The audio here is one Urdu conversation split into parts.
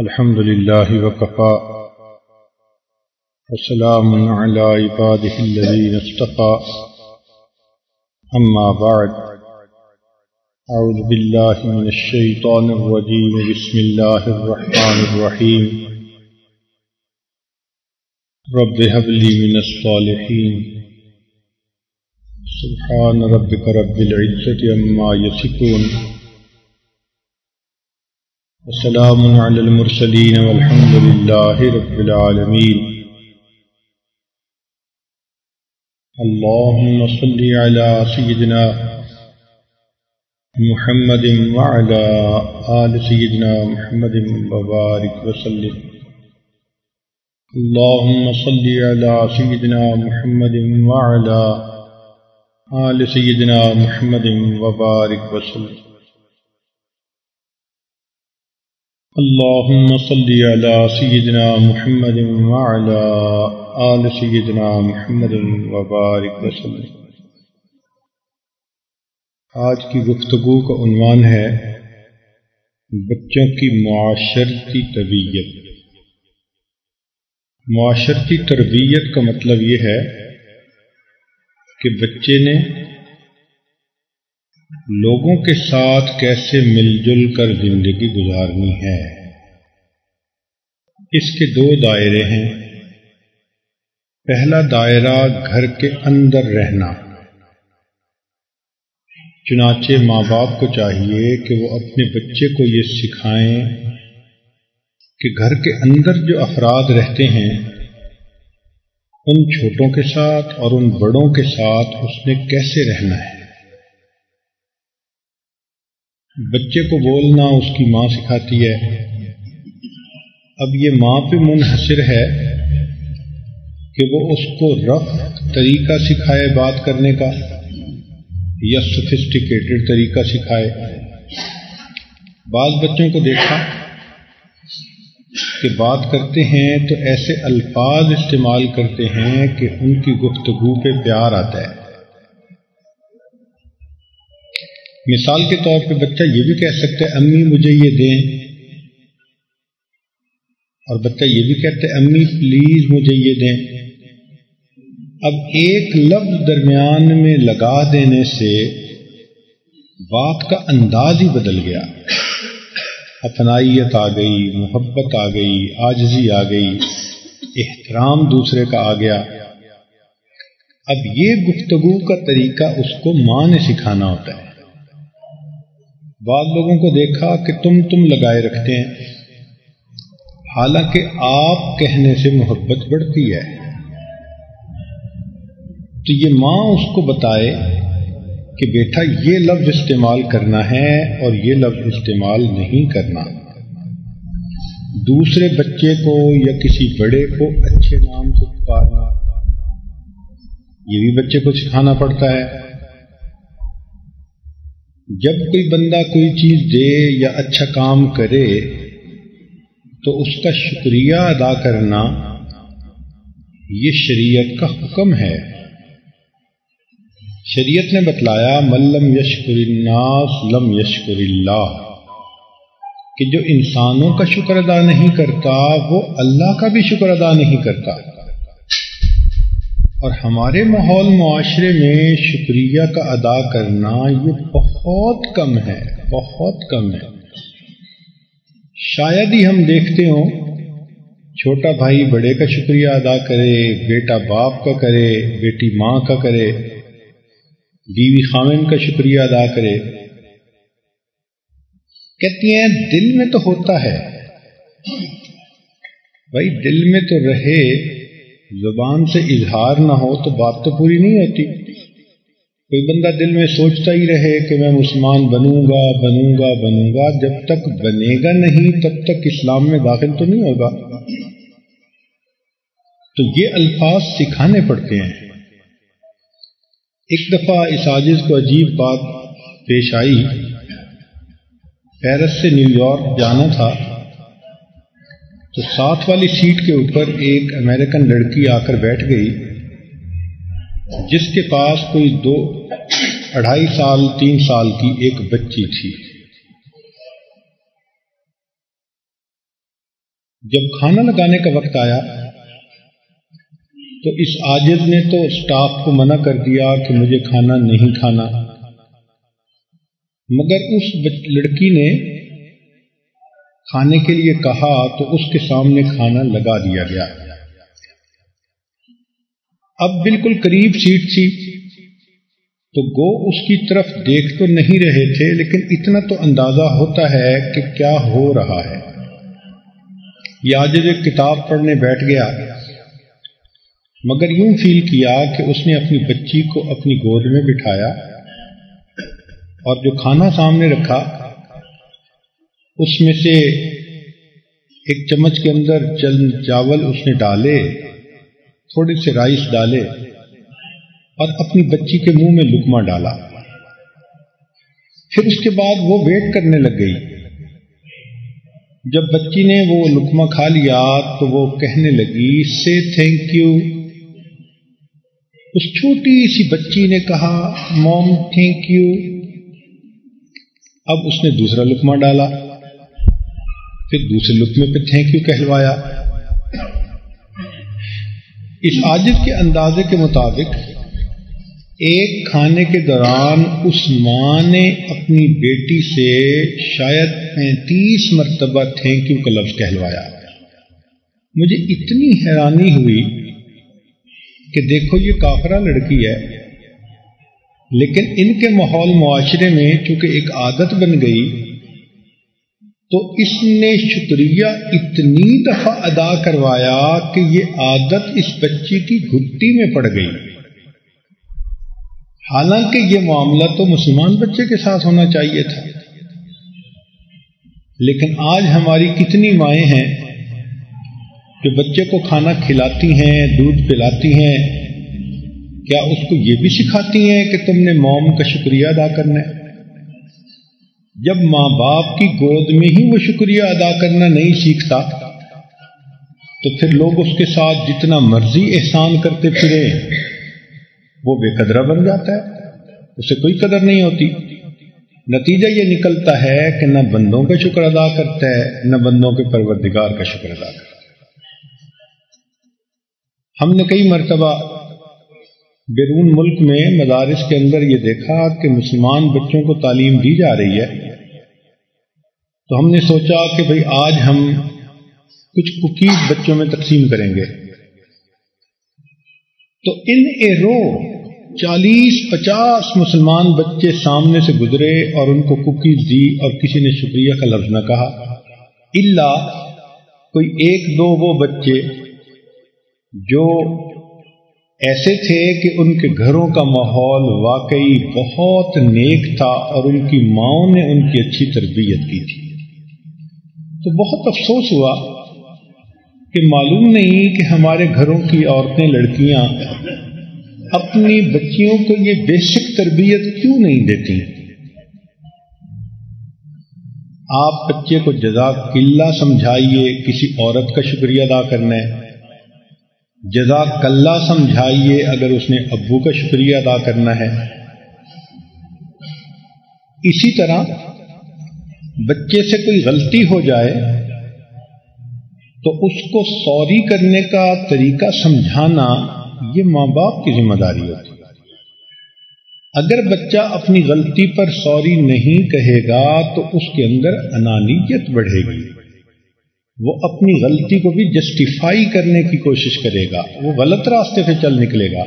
الحمد لله وكفى. وسلام على عباده الذين اصطفى. أما بعد أعوذ بالله من الشيطان الرجيم. بسم الله الرحمن الرحيم. رب هب لي من الصالحين. سبحان ربك رب العزة عما يصفون. وسلام على المرسلين والحمد لله رب العالمين. اللهم صل على سيدنا محمد وعلى آل سيدنا محمد وبارك وسلم. اللهم صل على سيدنا محمد وعلى آل سيدنا محمد وبارك وسلم. اللهم صل على سيدنا محمد وعلى آل سيدنا محمد وبارك وسلم. آج کی گفتگو کا عنوان ہے بچوں کی معاشرتی تربیت. معاشرتی تربیت کا مطلب یہ ہے کہ بچے نے لوگوں کے ساتھ کیسے مل جل کر زندگی گزارنی ہے؟ اس کے دو دائرے ہیں۔ پہلا دائرہ گھر کے اندر رہنا۔ چنانچہ ماں باپ کو چاہیے کہ وہ اپنے بچے کو یہ سکھائیں کہ گھر کے اندر جو افراد رہتے ہیں، ان چھوٹوں کے ساتھ اور ان بڑوں کے ساتھ اس نے کیسے رہنا ہے؟ بچے کو بولنا اس کی ماں سکھاتی ہے۔ اب یہ ماں پہ منحصر ہے کہ وہ اس کو رف طریقہ سکھائے بات کرنے کا یا سوفسٹیکیٹڈ طریقہ سکھائے۔ بعض بچوں کو دیکھا کہ بات کرتے ہیں تو ایسے الفاظ استعمال کرتے ہیں کہ ان کی گفتگو پہ پیار آتا ہے۔ مثال کے طور پہ بچہ یہ بھی کہہ سکتا ہے، امی مجھے یہ دیں۔ اور بچہ یہ بھی کہتا ہے، امی پلیز مجھے یہ دیں۔ اب ایک لفظ درمیان میں لگا دینے سے بات کا انداز ہی بدل گیا۔ اپنائیت آ گئی، محبت آ گئی، آجزی آ گئی، احترام دوسرے کا آ گیا۔ اب یہ گفتگو کا طریقہ اس کو ماں نے سکھانا ہوتا ہے۔ بعض لوگوں کو دیکھا کہ تم تم لگائے رکھتے ہیں۔ حالانکہ آپ کہنے سے محبت بڑھتی ہے۔ تو یہ ماں اس کو بتائے کہ بیٹا، یہ لفظ استعمال کرنا ہے اور یہ لفظ استعمال نہیں کرنا۔ دوسرے بچے کو یا کسی بڑے کو اچھے نام سے پکارنا۔ یہ بھی بچے کو سکھانا پڑتا ہے۔ جب کوئی بندہ کوئی چیز دے یا اچھا کام کرے تو اس کا شکریہ ادا کرنا یہ شریعت کا حکم ہے۔ شریعت نے بتلایا ملم یشکر الناس لم یشکر اللہ کہ جو انسانوں کا شکر ادا نہیں کرتا، وہ اللہ کا بھی شکر ادا نہیں کرتا۔ اور ہمارے ماحول معاشرے میں شکریہ کا ادا کرنا یہ بہت کم ہے، بہت کم ہے۔ شاید ہی ہم دیکھتے ہوں، چھوٹا بھائی بڑے کا شکریہ ادا کرے، بیٹا باپ کا کرے، بیٹی ماں کا کرے، بیوی خامن کا شکریہ ادا کرے۔ کہتی ہیں، دل میں تو ہوتا ہے۔ بھائی دل میں تو رہے۔ زبان سے اظہار نہ ہو تو بات تو پوری نہیں ہوتی۔ کوئی بندہ دل میں سوچتا ہی رہے کہ میں مسلمان بنوں گا بنوں گا بنوں گا، جب تک بنے گا نہیں تب تک اسلام میں داخل تو نہیں ہوگا۔ تو یہ الفاظ سکھانے پڑتے ہیں۔ ایک دفعہ اس عاجز کو عجیب بات پیش آئی۔ پیرس سے نیو یارک جانا تھا۔ تو ساتھ والی سیٹ کے اوپر ایک امریکن لڑکی آ کر بیٹھ گئی، جس کے پاس کوئی دو، اڑھائی سال، تین سال کی ایک بچی تھی۔ جب کھانا لگانے کا وقت آیا، تو اس آجز نے تو اسٹاف کو منع کر دیا کہ مجھے کھانا نہیں کھانا۔ مگر اس لڑکی نے کھانے کے لیے کہا تو اس کے سامنے کھانا لگا دیا گیا۔ اب بالکل قریب سیٹ تھی۔ تو گو اس کی طرف دیکھ تو نہیں رہے تھے، لیکن اتنا تو اندازہ ہوتا ہے کہ کیا ہو رہا ہے۔ یا جب ایک کتاب پڑھنے بیٹھ گیا۔ مگر یوں فیل کیا کہ اس نے اپنی بچی کو اپنی گود میں بٹھایا اور جو کھانا سامنے رکھا اس میں سے ایک چمچ کے اندر چند چاول اس نے ڈالے، تھوڑے سے رائس ڈالے اور اپنی بچی کے منہ میں لکما ڈالا۔ پھر اس کے بعد وہ ویٹ کرنے لگ گئی۔ جب بچی نے وہ لکما کھا لیا تو وہ کہنے لگی، سے تھینک یو اس چھوٹی سی بچی نے کہا موم تھینک یو اب اس نے دوسرا لکما ڈالا۔ پھر دوسرے لکمے پہ تھینک یو کہلوایا۔ اس عاجز کے اندازے کے مطابق، ایک کھانے کے دوران اس ماں نے اپنی بیٹی سے شاید پینتیس مرتبہ تھینک یو کا لفظ کہلوایا۔ مجھے اتنی حیرانی ہوئی کہ دیکھو، یہ کافرہ لڑکی ہے۔ لیکن ان کے ماحول معاشرے میں چونکہ ایک عادت بن گئی تو اس نے شکریہ اتنی دفعہ ادا کروایا کہ یہ عادت اس بچی کی گھٹی میں پڑ گئی۔ حالانکہ یہ معاملہ تو مسلمان بچے کے ساتھ ہونا چاہیے تھا۔ لیکن آج ہماری کتنی مائیں ہیں جو بچے کو کھانا کھلاتی ہیں، دودھ پلاتی ہیں، کیا اس کو یہ بھی سکھاتی ہیں کہ تم نے موم کا شکریہ ادا کرنا ہے؟ جب ماں باپ کی گود میں ہی وہ شکریہ ادا کرنا نہیں سیکھتا، تو پھر لوگ اس کے ساتھ جتنا مرضی احسان کرتے پھرے، وہ بے قدرہ بن جاتا ہے، اسے کوئی قدر نہیں ہوتی۔ نتیجہ یہ نکلتا ہے کہ نہ بندوں کا شکر ادا کرتا ہے، نہ بندوں کے پروردگار کا شکر ادا کرتا ہے۔ ہم نے کئی مرتبہ بیرون ملک میں مدارس کے اندر یہ دیکھا کہ مسلمان بچوں کو تعلیم دی جا رہی ہے۔ تو ہم نے سوچا کہ بھئی آج ہم کچھ کوکیز بچوں میں تقسیم کریں گے۔ تو ان اے رو چالیس پچاس مسلمان بچے سامنے سے گزرے اور ان کو کوکیز دی اور کسی نے شکریہ کا لفظ نہ کہا۔ اللہ کوئی ایک دو وہ بچے جو ایسے تھے کہ ان کے گھروں کا ماحول واقعی بہت نیک تھا اور ان کی ماؤں نے ان کی اچھی تربیت کی تھی۔ تو بہت افسوس ہوا کہ معلوم نہیں کہ ہمارے گھروں کی عورتیں لڑکیاں اپنی بچیوں کو یہ بیسک تربیت کیوں نہیں دیتی آپ بچے کو جزاک قلعہ سمجھائیے، کسی عورت کا شکریہ ادا کرنا ہے۔ جزاک کلّہ سمجھائیے اگر اس نے ابو کا شکریہ ادا کرنا ہے۔ اسی طرح بچے سے کوئی غلطی ہو جائے تو اس کو سوری کرنے کا طریقہ سمجھانا یہ ماں باپ کی ذمہ داری ہوتی اگر بچہ اپنی غلطی پر سوری نہیں کہے گا تو اس کے اندر انانیت بڑھے گی۔ وہ اپنی غلطی کو بھی جسٹیفائی کرنے کی کوشش کرے گا۔ وہ غلط راستے پہ چل نکلے گا۔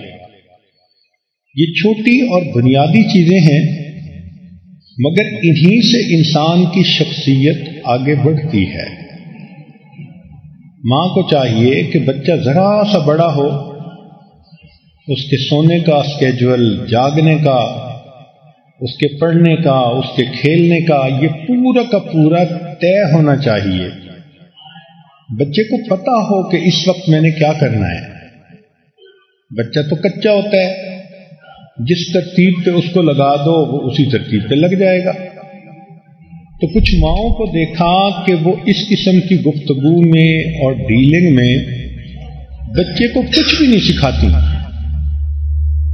یہ چھوٹی اور بنیادی چیزیں ہیں، مگر انہی سے انسان کی شخصیت آگے بڑھتی ہے۔ ماں کو چاہیے کہ بچہ ذرا سا بڑا ہو، اس کے سونے کا اسکیجول جاگنے کا، اس کے پڑھنے کا، اس کے کھیلنے کا، یہ پورا کا پورا طے ہونا چاہیے۔ بچے کو پتا ہو کہ اس وقت میں نے کیا کرنا ہے۔ بچہ تو کچا ہوتا ہے۔ جس ترتیب پہ اس کو لگا دو، وہ اسی ترتیب پہ لگ جائے گا۔ تو کچھ ماؤں کو دیکھا کہ وہ اس قسم کی گفتگو میں اور ڈیلنگ میں بچے کو کچھ بھی نہیں سکھاتی۔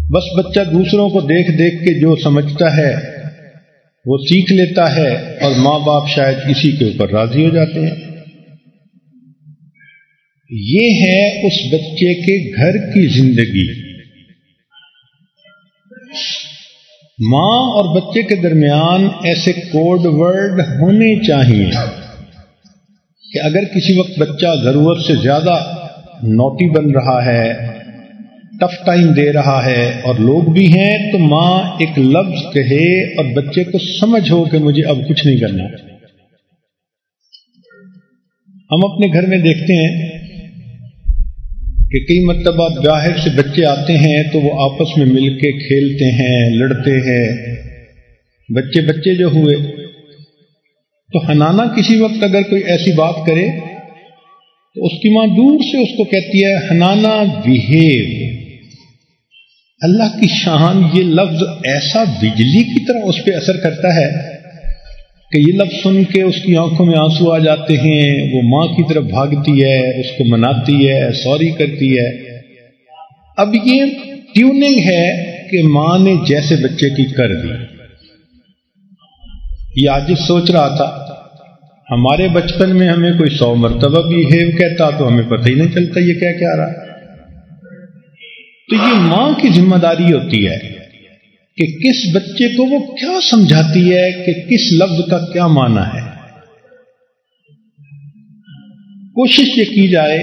بس بچہ دوسروں کو دیکھ دیکھ کے جو سمجھتا ہے، وہ سیکھ لیتا ہے اور ماں باپ شاید اسی کے اوپر راضی ہو جاتے ہیں۔ یہ ہے اس بچے کے گھر کی زندگی۔ ماں اور بچے کے درمیان ایسے کوڈ ورڈ ہونے چاہیے کہ اگر کسی وقت بچہ ضرورت سے زیادہ نوٹی بن رہا ہے، ٹف ٹائم دے رہا ہے اور لوگ بھی ہیں، تو ماں ایک لفظ کہے اور بچے کو سمجھ ہو کہ مجھے اب کچھ نہیں کرنا۔ ہم اپنے گھر میں دیکھتے ہیں کہ کئی مرتبہ باہر سے بچے آتے ہیں تو وہ آپس میں مل کے کھیلتے ہیں، لڑتے ہیں۔ بچے بچے جو ہوئے، تو ہنانا کسی وقت اگر کوئی ایسی بات کرے، تو اس کی ماں دور سے اس کو کہتی ہے ہنانا بہیو۔ اللہ کی شان یہ لفظ ایسا بجلی کی طرح اس پہ اثر کرتا ہے کہ یہ لفظ سن کے اس کی آنکھوں میں آنسو آ جاتے ہیں، وہ ماں کی طرف بھاگتی ہے، اس کو مناتی ہے، سوری کرتی ہے۔ اب یہ ٹیوننگ ہے کہ ماں نے جیسے بچے کی کر دی۔ یہ آج سوچ رہا تھا، ہمارے بچپن میں ہمیں کوئی سو مرتبہ بھی ہیو کہتا تو ہمیں پتہ ہی نہیں چلتا یہ کیا کیا رہا۔ تو یہ ماں کی ذمہ داری ہوتی ہے۔ کہ کس بچے کو وہ کیا سمجھاتی ہے کہ کس لفظ کا کیا معنی ہے؟ کوشش یہ کی جائے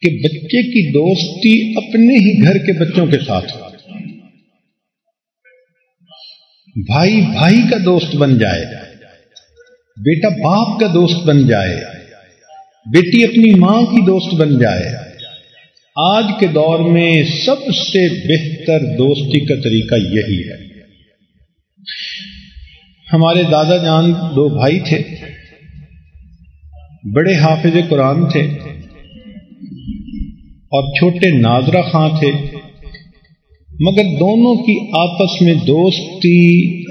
کہ بچے کی دوستی اپنے ہی گھر کے بچوں کے ساتھ ہو۔ بھائی بھائی کا دوست بن جائے، بیٹا باپ کا دوست بن جائے، بیٹی اپنی ماں کی دوست بن جائے۔ آج کے دور میں سب سے بہتر دوستی کا طریقہ یہی ہے۔ ہمارے دادا جان دو بھائی تھے، بڑے حافظ قرآن تھے اور چھوٹے ناظرہ خاں تھے، مگر دونوں کی آپس میں دوستی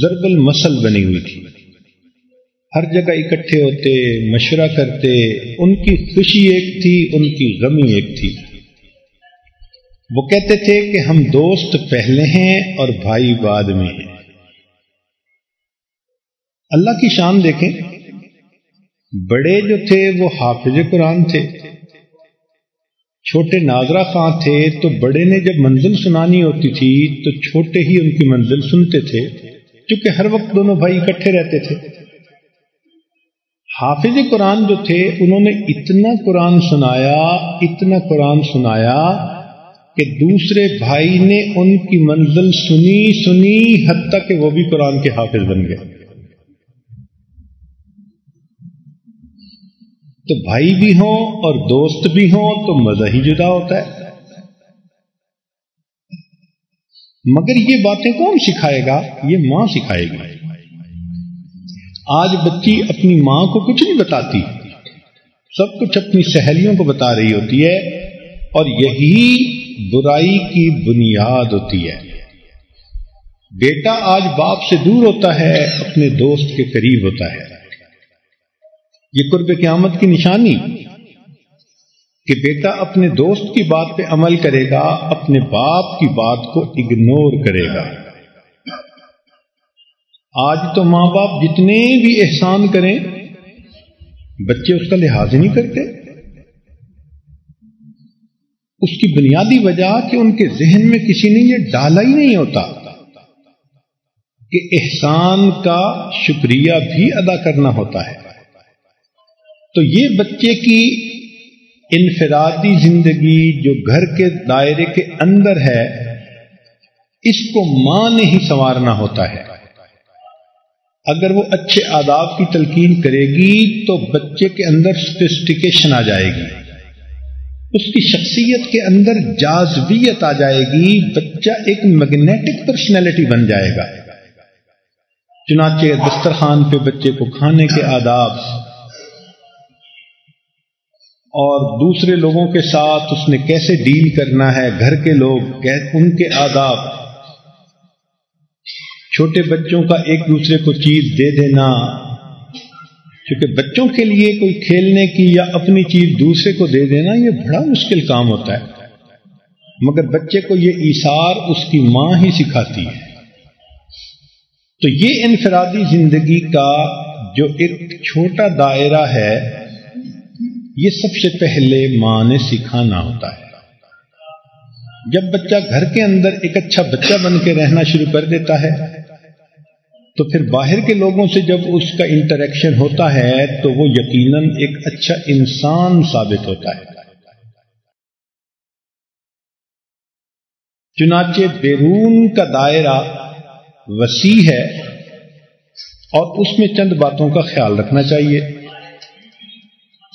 ضرب المسل بنی ہوئی تھی۔ ہر جگہ اکٹھے ہوتے، مشورہ کرتے، ان کی خوشی ایک تھی، ان کی غمی ایک تھی۔ وہ کہتے تھے کہ ہم دوست پہلے ہیں اور بھائی بعد میں ہیں۔ اللہ کی شان دیکھیں، بڑے جو تھے وہ حافظ قرآن تھے۔ چھوٹے ناظرہ خاں تھے تو بڑے نے جب منزل سنانی ہوتی تھی تو چھوٹے ہی ان کی منزل سنتے تھے کیونکہ ہر وقت دونوں بھائی اکٹھے رہتے تھے۔ حافظ قرآن جو تھے، انہوں نے اتنا قرآن سنایا، اتنا قرآن سنایا کہ دوسرے بھائی نے ان کی منزل سنی سنی حتیٰ کہ وہ بھی قرآن کے حافظ بن گئے۔ تو بھائی بھی ہوں اور دوست بھی ہوں تو مزہ ہی جدا ہوتا ہے۔ مگر یہ باتیں کون سکھائے گا؟ یہ ماں سکھائے گی۔ آج بچی اپنی ماں کو کچھ نہیں بتاتی۔ سب کچھ اپنی سہیلیوں کو بتا رہی ہوتی ہے اور یہی برائی کی بنیاد ہوتی ہے۔ بیٹا آج باپ سے دور ہوتا ہے، اپنے دوست کے قریب ہوتا ہے۔ یہ قرب قیامت کی نشانی کہ بیٹا اپنے دوست کی بات پہ عمل کرے گا، اپنے باپ کی بات کو اگنور کرے گا۔ آج تو ماں باپ جتنے بھی احسان کریں، بچے اس کا لحاظ نہیں کرتے۔ اس کی بنیادی وجہ کہ ان کے ذہن میں کسی نے یہ ڈالا ہی نہیں ہوتا کہ احسان کا شکریہ بھی ادا کرنا ہوتا ہے۔ تو یہ بچے کی انفرادی زندگی جو گھر کے دائرے کے اندر ہے، اس کو ماں نے ہی سنوارنا ہوتا ہے۔ اگر وہ اچھے آداب کی تلقین کرے گی تو بچے کے اندر سوفسٹیکیشن آ جائے گی۔ اس کی شخصیت کے اندر جازبیت آ جائے گی، بچہ ایک میگنیٹک پرسنالٹی بن جائے گا۔ چنانچہ دسترخوان پہ بچے کو کھانے کے آداب اور دوسرے لوگوں کے ساتھ اس نے کیسے ڈیل کرنا ہے، گھر کے لوگ ان کے آداب۔ چھوٹے بچوں کا ایک دوسرے کو چیز دے دینا۔ کیونکہ بچوں کے لیے کوئی کھیلنے کی یا اپنی چیز دوسرے کو دے دینا، یہ بڑا مشکل کام ہوتا ہے۔ مگر بچے کو یہ ایثار اس کی ماں ہی سکھاتی ہے۔ تو یہ انفرادی زندگی کا جو ایک چھوٹا دائرہ ہے، یہ سب سے پہلے ماں نے سکھانا ہوتا ہے۔ جب بچہ گھر کے اندر ایک اچھا بچہ بن کے رہنا شروع کر دیتا ہے تو پھر باہر کے لوگوں سے جب اس کا انٹریکشن ہوتا ہے تو وہ یقیناً ایک اچھا انسان ثابت ہوتا ہے۔ چنانچہ بیرون کا دائرہ وسیع ہے اور اس میں چند باتوں کا خیال رکھنا چاہیے۔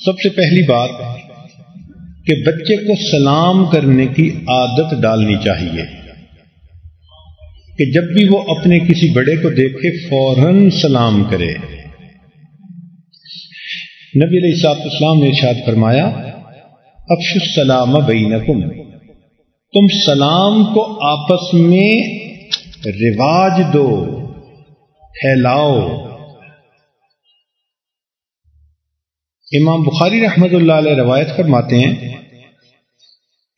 سب سے پہلی بات کہ بچے کو سلام کرنے کی عادت ڈالنی چاہیے۔ کہ جب بھی وہ اپنے کسی بڑے کو دیکھے، فوراً سلام کرے۔ نبی علیہ صاحب اسلام نے ارشاد فرمایا افش السلام بینکم۔ تم سلام کو آپس میں رواج دو، پھیلاؤ۔ امام بخاری رحمت اللہ علیہ روایت فرماتے ہیں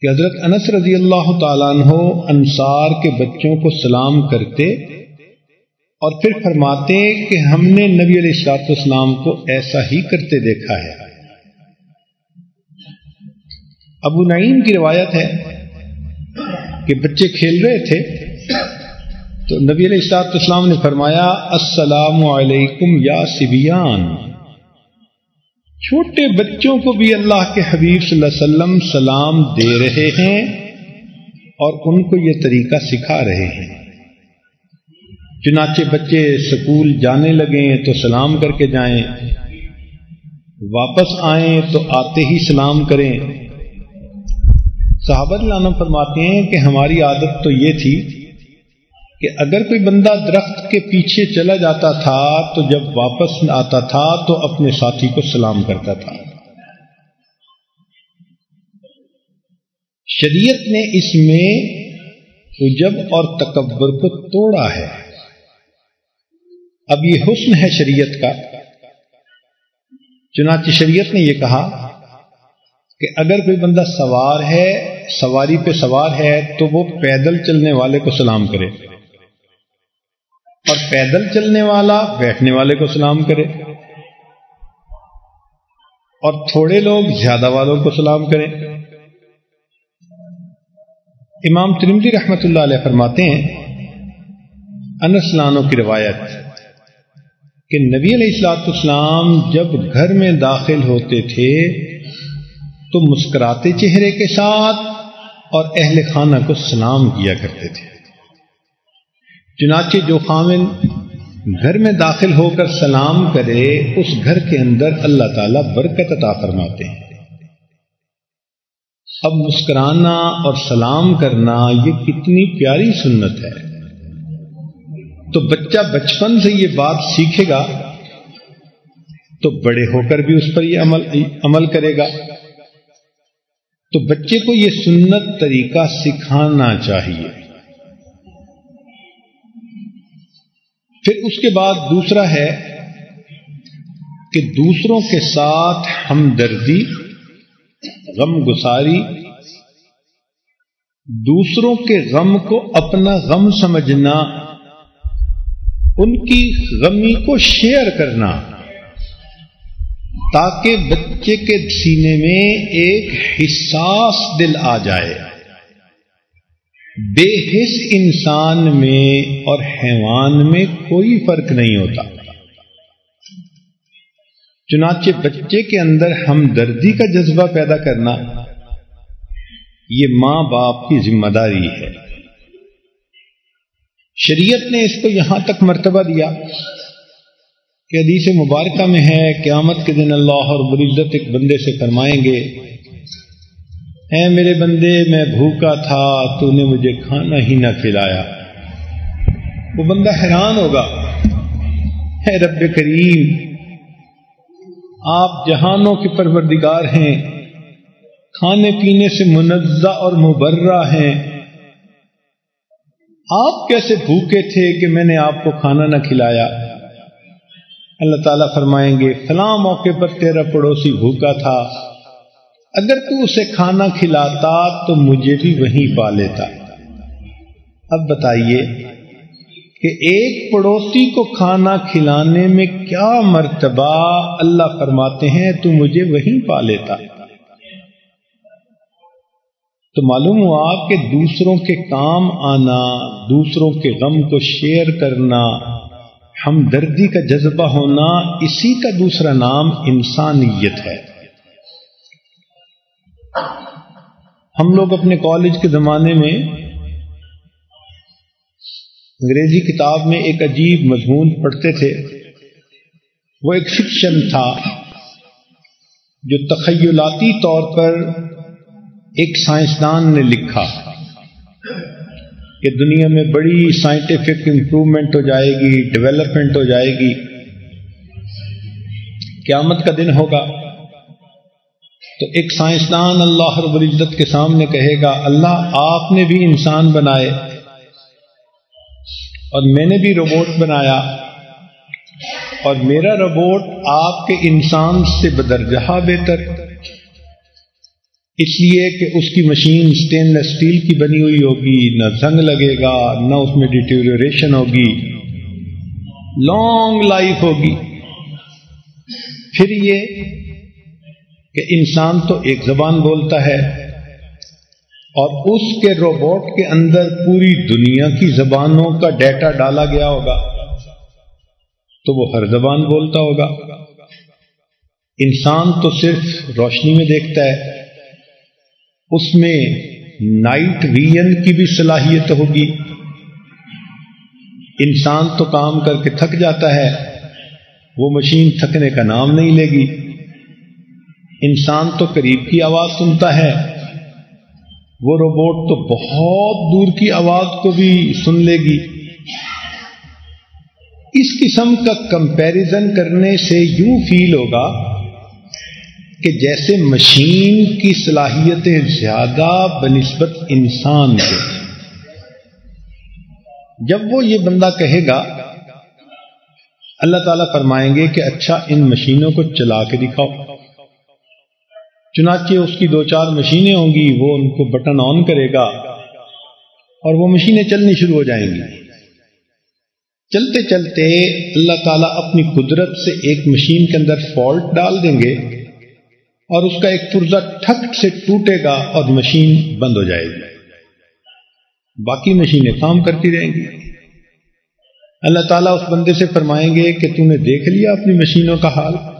کہ حضرت انس رضی اللہ تعالیٰ عنہ انصار کے بچوں کو سلام کرتے اور پھر فرماتے کہ ہم نے نبی علیہ السلاط اسلام کو ایسا ہی کرتے دیکھا ہے۔ ابو نعیم کی روایت ہے کہ بچے کھیل رہے تھے تو نبی علیہ السلاط اسلام نے فرمایا، السلام علیکم یا سبیان۔ چھوٹے بچوں کو بھی اللہ کے حبیب صلی اللہ علیہ وسلم سلام دے رہے ہیں اور ان کو یہ طریقہ سکھا رہے ہیں۔ چنانچہ بچے سکول جانے لگیں تو سلام کر کے جائیں، واپس آئیں تو آتے ہی سلام کریں۔ صحابت لانم فرماتے ہیں کہ ہماری عادت تو یہ تھی کہ اگر کوئی بندہ درخت کے پیچھے چلا جاتا تھا تو جب واپس آتا تھا تو اپنے ساتھی کو سلام کرتا تھا۔ شریعت نے اس میں عجب اور تکبر کو توڑا ہے۔ اب یہ حسن ہے شریعت کا۔ چنانچہ شریعت نے یہ کہا کہ اگر کوئی بندہ سوار ہے، سواری پہ سوار ہے تو وہ پیدل چلنے والے کو سلام کرے۔ اور پیدل چلنے والا بیٹھنے والے کو سلام کرے اور تھوڑے لوگ زیادہ والوں کو سلام کریں۔ امام ترمزی رحمت اللہ علیہ فرماتے ہیں انسلانوں کی روایت، کہ نبی علیہ السلاط اسلام جب گھر میں داخل ہوتے تھے تو مسکراتے چہرے کے ساتھ اور اہل خانہ کو سلام کیا کرتے تھے۔ چنانچہ جو خامن گھر میں داخل ہو کر سلام کرے، اس گھر کے اندر اللہ تعالی برکت عطا فرماتے ہیں۔ اب مسکرانا اور سلام کرنا یہ کتنی پیاری سنت ہے۔ تو بچہ بچپن سے یہ بات سیکھے گا، تو بڑے ہو کر بھی اس پر یہ عمل عمل کرے گا۔ تو بچے کو یہ سنت طریقہ سکھانا چاہیے۔ پھر اس کے بعد دوسرا ہے کہ دوسروں کے ساتھ ہمدردی غم گساری دوسروں کے غم کو اپنا غم سمجھنا، ان کی غمی کو شیئر کرنا، تاکہ بچے کے سینے میں ایک حساس دل آ جائے۔ بے حس انسان میں اور حیوان میں کوئی فرق نہیں ہوتا۔ چنانچہ بچے کے اندر ہمدردی کا جذبہ پیدا کرنا یہ ماں باپ کی ذمہ داری ہے۔ شریعت نے اس کو یہاں تک مرتبہ دیا کہ حدیث مبارکہ میں ہے، قیامت کے دن اللہ اور برعزت ایک بندے سے فرمائیں گے اے میرے بندے، میں بھوکا تھا، تو نے مجھے کھانا ہی نہ کھلایا۔ وہ بندہ حیران ہوگا۔ اے رب کریم، آپ جہانوں کے پروردگار ہیں۔ کھانے پینے سے منزہ اور مبرہ ہیں۔ آپ کیسے بھوکے تھے کہ میں نے آپ کو کھانا نہ کھلایا؟ اللہ تعالیٰ فرمائیں گے، فلاں موقع پر تیرا پڑوسی بھوکا تھا۔ اگر تو اسے کھانا کھلاتا تو مجھے بھی وہیں پا لیتا۔ اب بتائیے کہ ایک پڑوسی کو کھانا کھلانے میں کیا مرتبہ اللہ فرماتے ہیں تو مجھے وہیں پا لیتا۔ تو معلوم ہوا کہ دوسروں کے کام آنا، دوسروں کے غم کو شیئر کرنا، ہمدردی کا جذبہ ہونا، اسی کا دوسرا نام انسانیت ہے۔ ہم لوگ اپنے کالج کے زمانے میں انگریزی کتاب میں ایک عجیب مضمون پڑھتے تھے۔ وہ ایک فکشن تھا جو تخیلاتی طور پر ایک سائنسدان نے لکھا کہ دنیا میں بڑی سائنٹیفک امپروومنٹ ہو جائے گی ڈیولپمنٹ ہو جائے گی۔ قیامت کا دن ہوگا۔ تو ایک سائنسدان اللہ رب العزت کے سامنے کہے گا، اللہ آپ نے بھی انسان بنائے اور میں نے بھی روبوٹ بنایا اور میرا روبوٹ آپ کے انسان سے بدرجہ بہتر۔ اس لیے کہ اس کی مشین اسٹین لیس اسٹیل کی بنی ہوئی ہوگی، نہ زنگ لگے گا، نہ اس میں ڈیٹیوریشن ہوگی۔ لانگ لائف ہوگی۔ پھر یہ کہ انسان تو ایک زبان بولتا ہے اور اس کے روبوٹ کے اندر پوری دنیا کی زبانوں کا ڈیٹا ڈالا گیا ہوگا تو وہ ہر زبان بولتا ہوگا۔ انسان تو صرف روشنی میں دیکھتا ہے۔ اس میں نائٹ ویژن کی بھی صلاحیت ہوگی۔ انسان تو کام کر کے تھک جاتا ہے۔ وہ مشین تھکنے کا نام نہیں لے گی۔ انسان تو قریب کی آواز سنتا ہے۔ وہ روبوٹ تو بہت دور کی آواز کو بھی سن لے گی۔ اس قسم کا کمپیریزن کرنے سے یوں فیل ہوگا کہ جیسے مشین کی صلاحیتیں زیادہ بنسبت انسان کے جب وہ یہ بندہ کہے گا، اللہ تعالیٰ فرمائیں گے کہ اچھا ان مشینوں کو چلا کے دکھاؤ۔ چنانچہ اس کی دو چار مشینیں ہوں گی، وہ ان کو بٹن آن کرے گا اور وہ مشینیں چلنی شروع ہو جائیں گی۔ چلتے چلتے اللہ تعالیٰ اپنی قدرت سے ایک مشین کے اندر فالٹ ڈال دیں گے اور اس کا ایک پرزا ٹھک سے ٹوٹے گا اور مشین بند ہو جائے گی۔ باقی مشینیں کام کرتی رہیں گی۔ اللہ تعالیٰ اس بندے سے فرمائیں گے کہ تم نے دیکھ لیا اپنی مشینوں کا حال؟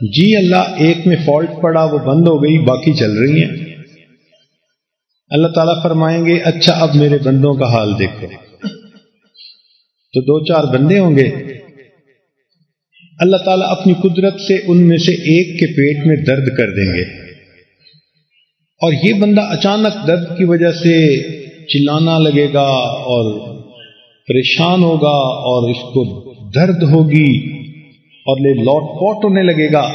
جی اللہ ایک میں فالٹ پڑا، وہ بند ہو گئی، باقی چل رہی ہیں۔ اللہ تعالیٰ فرمائیں گے اچھا اب میرے بندوں کا حال دیکھو۔ تو دو چار بندے ہوں گے۔ اللہ تعالیٰ اپنی قدرت سے ان میں سے ایک کے پیٹ میں درد کر دیں گے۔ اور یہ بندہ اچانک درد کی وجہ سے چلانا لگے گا اور پریشان ہوگا اور اس کو درد ہوگی۔ اور لے لوٹ پوٹ ہونے لگے گا۔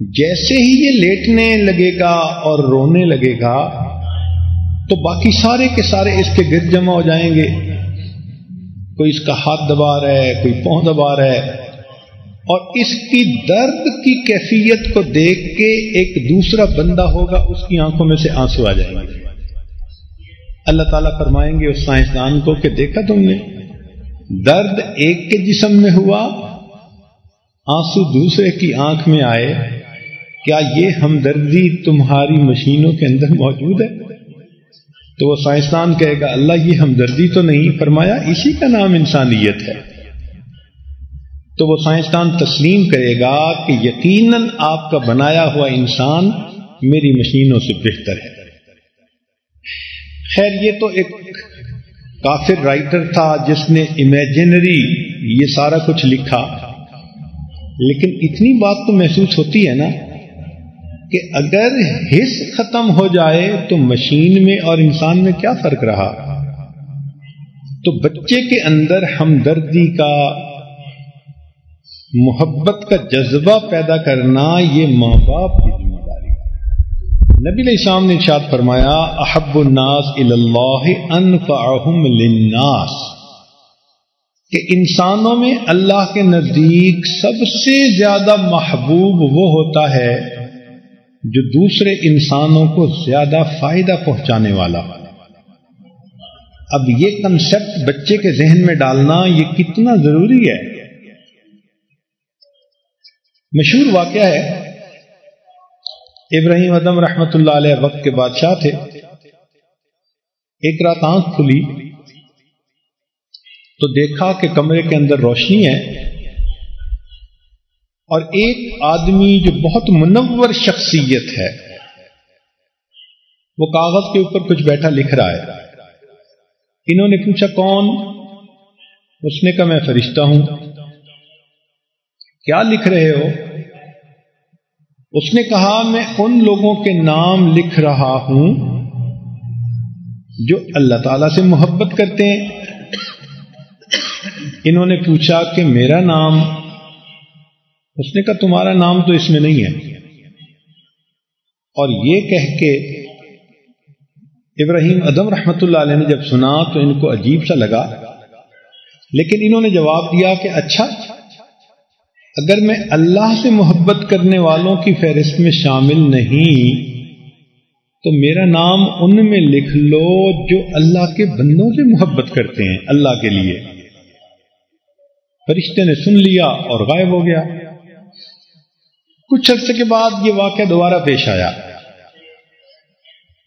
جیسے ہی یہ لیٹنے لگے گا اور رونے لگے گا، تو باقی سارے کے سارے اس کے گر جمع ہو جائیں گے۔ کوئی اس کا ہاتھ دبا رہا ہے، کوئی پاؤں دبا رہا ہے۔ اور اس کی درد کی کیفیت کو دیکھ کے ایک دوسرا بندہ ہوگا، اس کی آنکھوں میں سے آنسو آ جائیں گے۔ اللہ تعالیٰ فرمائیں گے اس سائنسدان کو کہ دیکھا تم نے، درد ایک کے جسم میں ہوا آنسو دوسرے کی آنکھ میں آئے، کیا یہ ہمدردی تمہاری مشینوں کے اندر موجود ہے؟ تو وہ سائنسدان کہے گا، اللہ یہ ہمدردی تو نہیں، فرمایا اسی کا نام انسانیت ہے۔ تو وہ سائنسدان تسلیم کرے گا کہ یقیناً آپ کا بنایا ہوا انسان میری مشینوں سے بہتر ہے۔ خیر، یہ تو ایک کافر رائٹر تھا جس نے امیجنری یہ سارا کچھ لکھا۔ لیکن اتنی بات تو محسوس ہوتی ہے نا کہ اگر حص ختم ہو جائے تو مشین میں اور انسان میں کیا فرق رہا؟ تو بچے کے اندر ہمدردی کا، محبت کا جذبہ پیدا کرنا یہ ماں باپ کی ذمہ داری ہے۔ نبی علیہ السلام نے ارشاد فرمایا، احب الناس اللہ انفعهم للناس۔ کہ انسانوں میں اللہ کے نزدیک سب سے زیادہ محبوب وہ ہوتا ہے جو دوسرے انسانوں کو زیادہ فائدہ پہنچانے والا اب یہ کنسپٹ بچے کے ذہن میں ڈالنا یہ کتنا ضروری ہے۔ مشہور واقعہ ہے، ابراہیم ادم رحمت اللہ علیہ وقت کے بادشاہ تھے۔ ایک رات آنکھ کھلی۔ تو دیکھا کہ کمرے کے اندر روشنی ہے اور ایک آدمی جو بہت منور شخصیت ہے، وہ کاغذ کے اوپر کچھ بیٹھا لکھ رہا ہے۔ انہوں نے پوچھا، کون؟ اس نے کہا، میں فرشتہ ہوں۔ کیا لکھ رہے ہو؟ اس نے کہا، میں ان لوگوں کے نام لکھ رہا ہوں جو اللہ تعالی سے محبت کرتے ہیں۔ انہوں نے پوچھا کہ میرا نام، اس نے کہا تمہارا نام تو اس میں نہیں ہے۔ اور یہ کہہ کے ابراہیم ادم رحمت اللہ علیہ نے جب سنا تو ان کو عجیب سا لگا۔ لیکن انہوں نے جواب دیا کہ اچھا اگر میں اللہ سے محبت کرنے والوں کی فہرست میں شامل نہیں، تو میرا نام ان میں لکھ لو جو اللہ کے بندوں سے محبت کرتے ہیں، اللہ کے لیے۔ فرشتے نے سن لیا اور غائب ہو گیا۔ کچھ عرصے کے بعد یہ واقعہ دوبارہ پیش آیا۔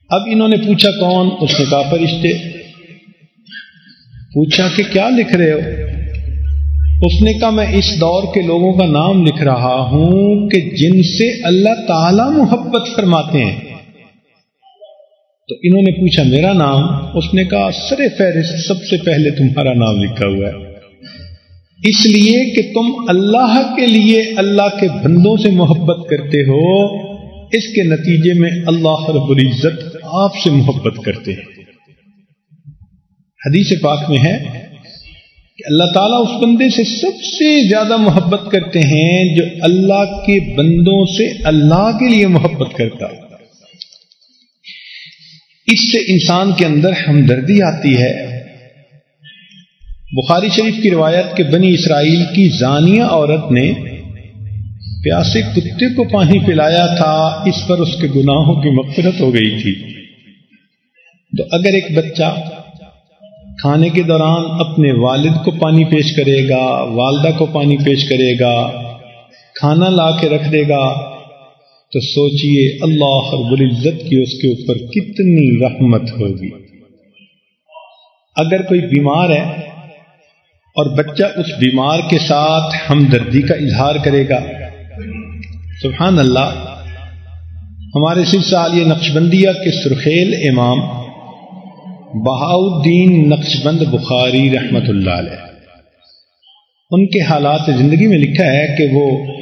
اب انہوں نے پوچھا کون؟ اس نے کہا فرشتے۔ پوچھا کہ کیا لکھ رہے ہو؟ اس نے کہا میں اس دور کے لوگوں کا نام لکھ رہا ہوں کہ جن سے اللہ تعالی محبت فرماتے ہیں۔ تو انہوں نے پوچھا میرا نام؟ اس نے کہا سر فہرست، سب سے پہلے تمہارا نام لکھا ہوا ہے۔ اس لیے کہ تم اللہ کے لیے اللہ کے بندوں سے محبت کرتے ہو، اس کے نتیجے میں اللہ رب العزت آپ سے محبت کرتے ہیں۔ حدیث پاک میں ہے کہ اللہ تعالیٰ اس بندے سے سب سے زیادہ محبت کرتے ہیں جو اللہ کے بندوں سے اللہ کے لیے محبت کرتا اس سے انسان کے اندر ہمدردی آتی ہے۔ بخاری شریف کی روایت کے بنی اسرائیل کی زانیہ عورت نے پیاسے کتے کو پانی پلایا تھا، اس پر اس کے گناہوں کی مغفرت ہو گئی تھی۔ تو اگر ایک بچہ کھانے کے دوران اپنے والد کو پانی پیش کرے گا، والدہ کو پانی پیش کرے گا، کھانا لا کے رکھ دے گا، تو سوچئے اللہ رب العزت کی اس کے اوپر کتنی رحمت ہوگی۔ اگر کوئی بیمار ہے اور بچہ اس بیمار کے ساتھ ہمدردی کا اظہار کرے گا۔ سبحان اللہ۔ ہمارے سال یہ نقش کے سرخیل امام بہاؤدین نقش بند بخاری رحمت اللہ علیہ۔ ان کے حالات زندگی میں لکھا ہے کہ وہ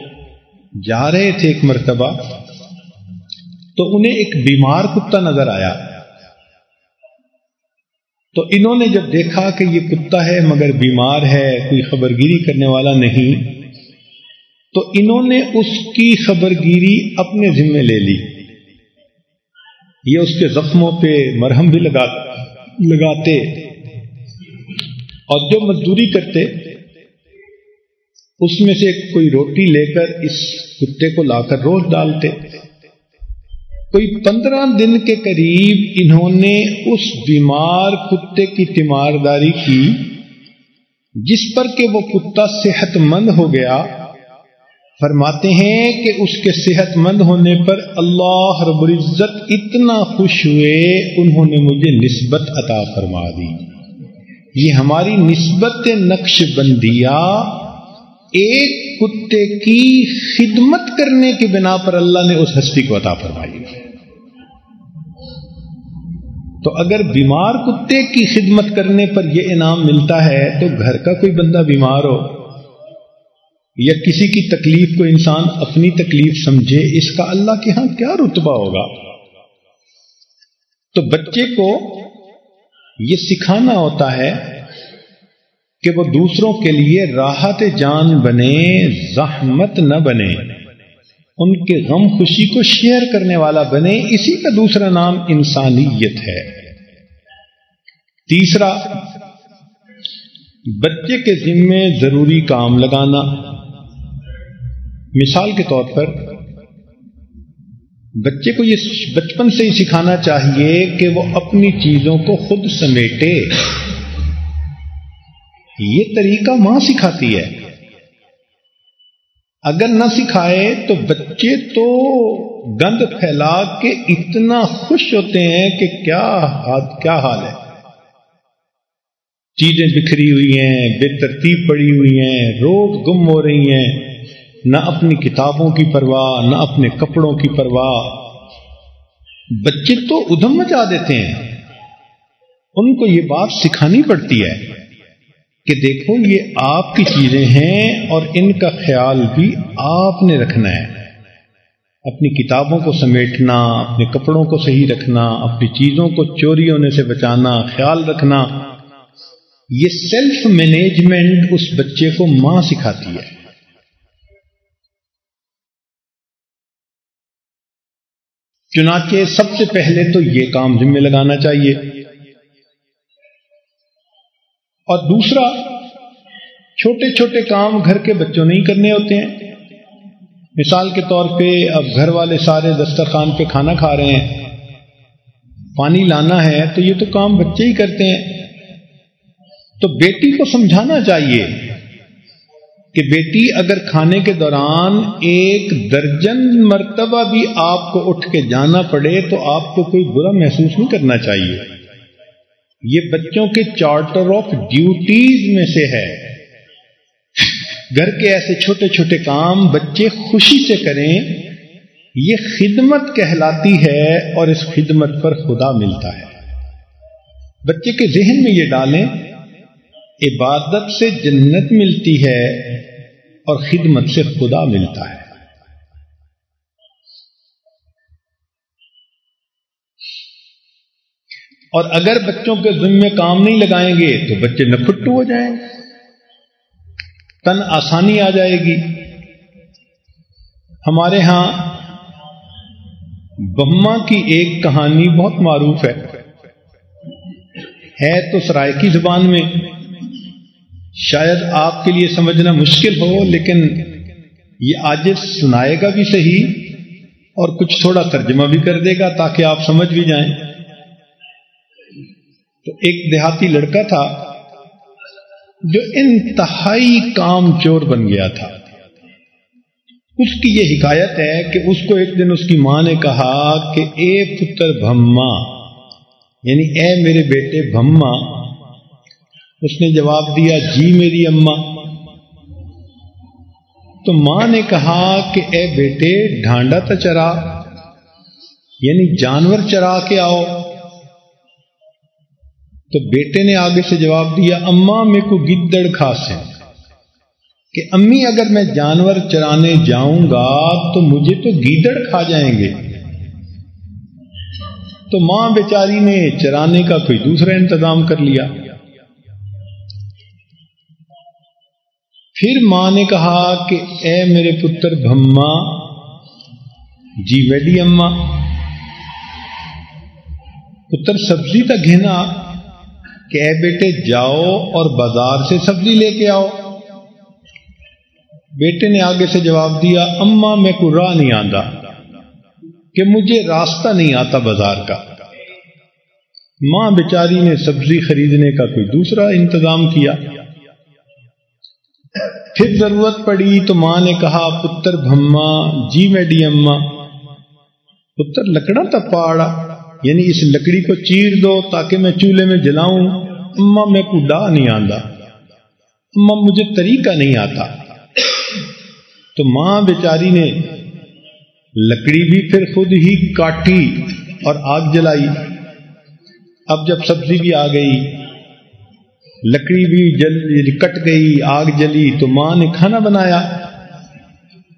جا رہے تھے ایک مرتبہ تو انہیں ایک بیمار کتا نظر آیا۔ تو انہوں نے جب دیکھا کہ یہ کتا ہے مگر بیمار ہے، کوئی خبر گیری کرنے والا نہیں، تو انہوں نے اس کی خبر گیری اپنے ذمے لے لی۔ یہ اس کے زخموں پہ مرہم بھی لگا، لگاتے۔ اور جو مزدوری کرتے، اس میں سے کوئی روٹی لے کر اس کتے کو لا کر روز ڈالتے۔ کوئی پندرہ دن کے قریب انہوں نے اس بیمار کتے کی تیمارداری کی، جس پر کہ وہ کتا صحت مند ہو گیا۔ فرماتے ہیں کہ اس کے صحت مند ہونے پر اللہ رب العزت اتنا خوش ہوئے، انہوں نے مجھے نسبت عطا فرما دی۔ یہ ہماری نسبت نقش بندیا ایک کتے کی خدمت کرنے کی بنا پر اللہ نے اس ہستی کو عطا فرمائی تو اگر بیمار کتے کی خدمت کرنے پر یہ انعام ملتا ہے تو گھر کا کوئی بندہ بیمار ہو یا کسی کی تکلیف کو انسان اپنی تکلیف سمجھے، اس کا اللہ کے ہاں کیا رتبہ ہوگا؟ تو بچے کو یہ سکھانا ہوتا ہے کہ وہ دوسروں کے لیے راحت جان بنے، زحمت نہ بنے۔ ان کے غم خوشی کو شیئر کرنے والا بنے۔ اسی کا دوسرا نام انسانیت ہے۔ تیسرا، بچے کے ذمے ضروری کام لگانا۔ مثال کے طور پر، بچے کو یہ بچپن سے ہی سکھانا چاہیے کہ وہ اپنی چیزوں کو خود سمیٹے۔ یہ طریقہ ماں سکھاتی ہے۔ اگر نہ سکھائے تو بچے تو گند پھیلا کے اتنا خوش ہوتے ہیں کہ کیا حال کیا حال ہے۔ چیزیں بکھری ہوئی ہیں، بے ترتیب پڑی ہوئی ہیں، روز گم ہو رہی ہیں۔ نہ اپنی کتابوں کی پرواہ، نہ اپنے کپڑوں کی پرواہ۔ بچے تو ادم مچا دیتے ہیں۔ ان کو یہ بات سکھانی پڑتی ہے۔ کہ دیکھو یہ آپ کی چیزیں ہیں اور ان کا خیال بھی آپ نے رکھنا ہے۔ اپنی کتابوں کو سمیٹنا، اپنے کپڑوں کو صحیح رکھنا، اپنی چیزوں کو چوری ہونے سے بچانا، خیال رکھنا، یہ سیلف مینجمنٹ اس بچے کو ماں سکھاتی ہے۔ چنانچہ سب سے پہلے تو یہ کام ذمہ لگانا چاہیے۔ اور دوسرا، چھوٹے چھوٹے کام گھر کے بچوں نہیں کرنے ہوتے ہیں۔ مثال کے طور پہ، اب گھر والے سارے دسترخوان پہ کھانا کھا رہے ہیں۔ پانی لانا ہے تو یہ تو کام بچے ہی کرتے ہیں۔ تو بیٹی کو سمجھانا چاہیے کہ بیٹی اگر کھانے کے دوران ایک درجن مرتبہ بھی آپ کو اٹھ کے جانا پڑے تو آپ کو کوئی برا محسوس نہیں کرنا چاہیے۔ یہ بچوں کے چارٹر آف ڈیوٹیز میں سے ہے۔ گھر کے ایسے چھوٹے چھوٹے کام بچے خوشی سے کریں، یہ خدمت کہلاتی ہے اور اس خدمت پر خدا ملتا ہے۔ بچے کے ذہن میں یہ ڈالیں، عبادت سے جنت ملتی ہے اور خدمت سے خدا ملتا ہے۔ اور اگر بچوں کے ذمے کام نہیں لگائیں گے تو بچے نکھٹو ہو جائیں تن آسانی آ جائے گی۔ ہمارے ہاں بما کی ایک کہانی بہت معروف ہے۔ ہے تو سرائکی زبان میں۔ شاید آپ کے لیے سمجھنا مشکل ہو، لیکن یہ آج سنائے گا بھی صحیح اور کچھ تھوڑا ترجمہ بھی کر دے گا تاکہ آپ سمجھ بھی جائیں۔ تو ایک دیہاتی لڑکا تھا جو انتہائی کام چور بن گیا تھا۔ اس کی یہ حکایت ہے کہ اس کو ایک دن اس کی ماں نے کہا کہ اے پتر بھما یعنی اے میرے بیٹے بھما، اس نے جواب دیا جی میری اماں۔ تو ماں نے کہا کہ اے بیٹے ڈھانڈا تو چرا یعنی جانور چرا کے آؤ۔ تو بیٹے نے آگے سے جواب دیا، اماں میں کو گدڑ خاص ہے کہ امی اگر میں جانور چرانے جاؤں گا تو مجھے تو گیدڑ کھا جائیں گے۔ تو ماں بیچاری نے چرانے کا کوئی دوسرا انتظام کر لیا۔ پھر ماں نے کہا کہ، اے میرے پتر بھما جی ویڈی اما پتر سبزی کا گھنا کہ اے بیٹے جاؤ اور بازار سے سبزی لے کے آؤ۔ بیٹے نے آگے سے جواب دیا، اما میں کو راہ نہیں آتا کہ مجھے راستہ نہیں آتا بازار کا۔ ماں بیچاری نے سبزی خریدنے کا کوئی دوسرا انتظام کیا۔ پھر ضرورت پڑی تو ماں نے کہا، پتر بھما جی میڈی اما۔ پتر لکڑا تھا پاڑا۔ یعنی اس لکڑی کو چیر دو تاکہ میں چولہے میں جلاؤں۔ اما میں کو ڈا نہیں آتا اما مجھے طریقہ نہیں آتا۔ تو ماں بیچاری نے لکڑی بھی پھر خود ہی کاٹی اور آگ جلائی۔ اب جب سبزی بھی آ گئی، لکڑی بھی جل، کٹ گئی، آگ جلی، تو ماں نے کھانا بنایا۔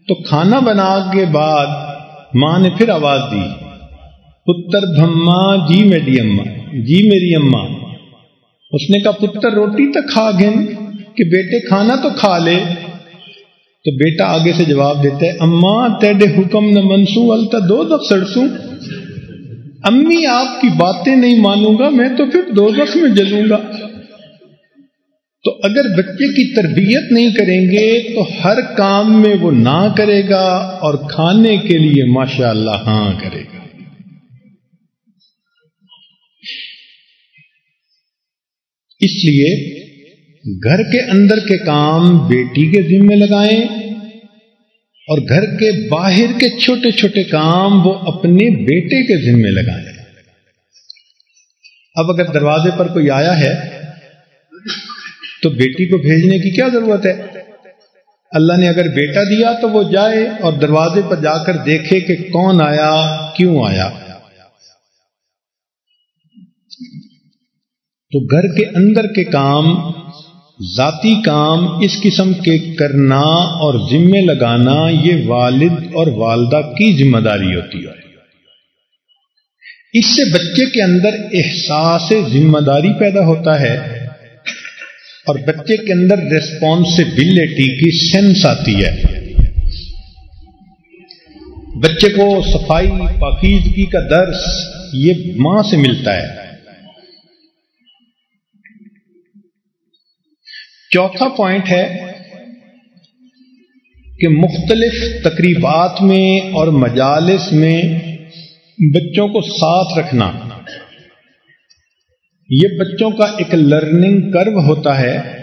تو کھانا بنا کے بعد ماں نے پھر آواز دی۔ پتر بھما جی میری اما جی میری اما اس نے کہا، پتر، روٹی تو کھا گن کہ بیٹے کھانا تو کھا لے۔ تو بیٹا آگے سے جواب دیتا ہے اما تیڈے حکم نہ منسو التا دو دف سڑسوں۔ امی آپ کی باتیں نہیں مانوں گا، میں تو پھر دو دخ میں جلوں گا۔ تو اگر بچے کی تربیت نہیں کریں گے، تو ہر کام میں وہ نہ کرے گا اور کھانے کے لیے ماشاء اللہ ہاں کرے گا۔ اس لیے گھر کے اندر کے کام بیٹی کے ذمے لگائیں اور گھر کے باہر کے چھوٹے چھوٹے کام وہ اپنے بیٹے کے ذمے لگائیں۔ اب اگر دروازے پر کوئی آیا ہے تو بیٹی کو بھیجنے کی کیا ضرورت ہے؟ اللہ نے اگر بیٹا دیا تو وہ جائے اور دروازے پر جا کر دیکھے کہ کون آیا، کیوں آیا؟ تو گھر کے اندر کے کام، ذاتی کام، اس قسم کے کرنا اور ذمے لگانا، یہ والد اور والدہ کی ذمہ داری ہوتی ہے۔ اس سے بچے کے اندر احساس، ذمہ داری پیدا ہوتا ہے اور بچے کے اندر ریسپانسبلٹی کی سینس آتی ہے۔ بچے کو صفائی، پاکیزگی کا درس یہ ماں سے ملتا ہے۔ چوتھا پوائنٹ ہے کہ مختلف تقریبات میں اور مجالس میں بچوں کو ساتھ رکھنا۔ یہ بچوں کا ایک لرننگ کرو ہوتا ہے۔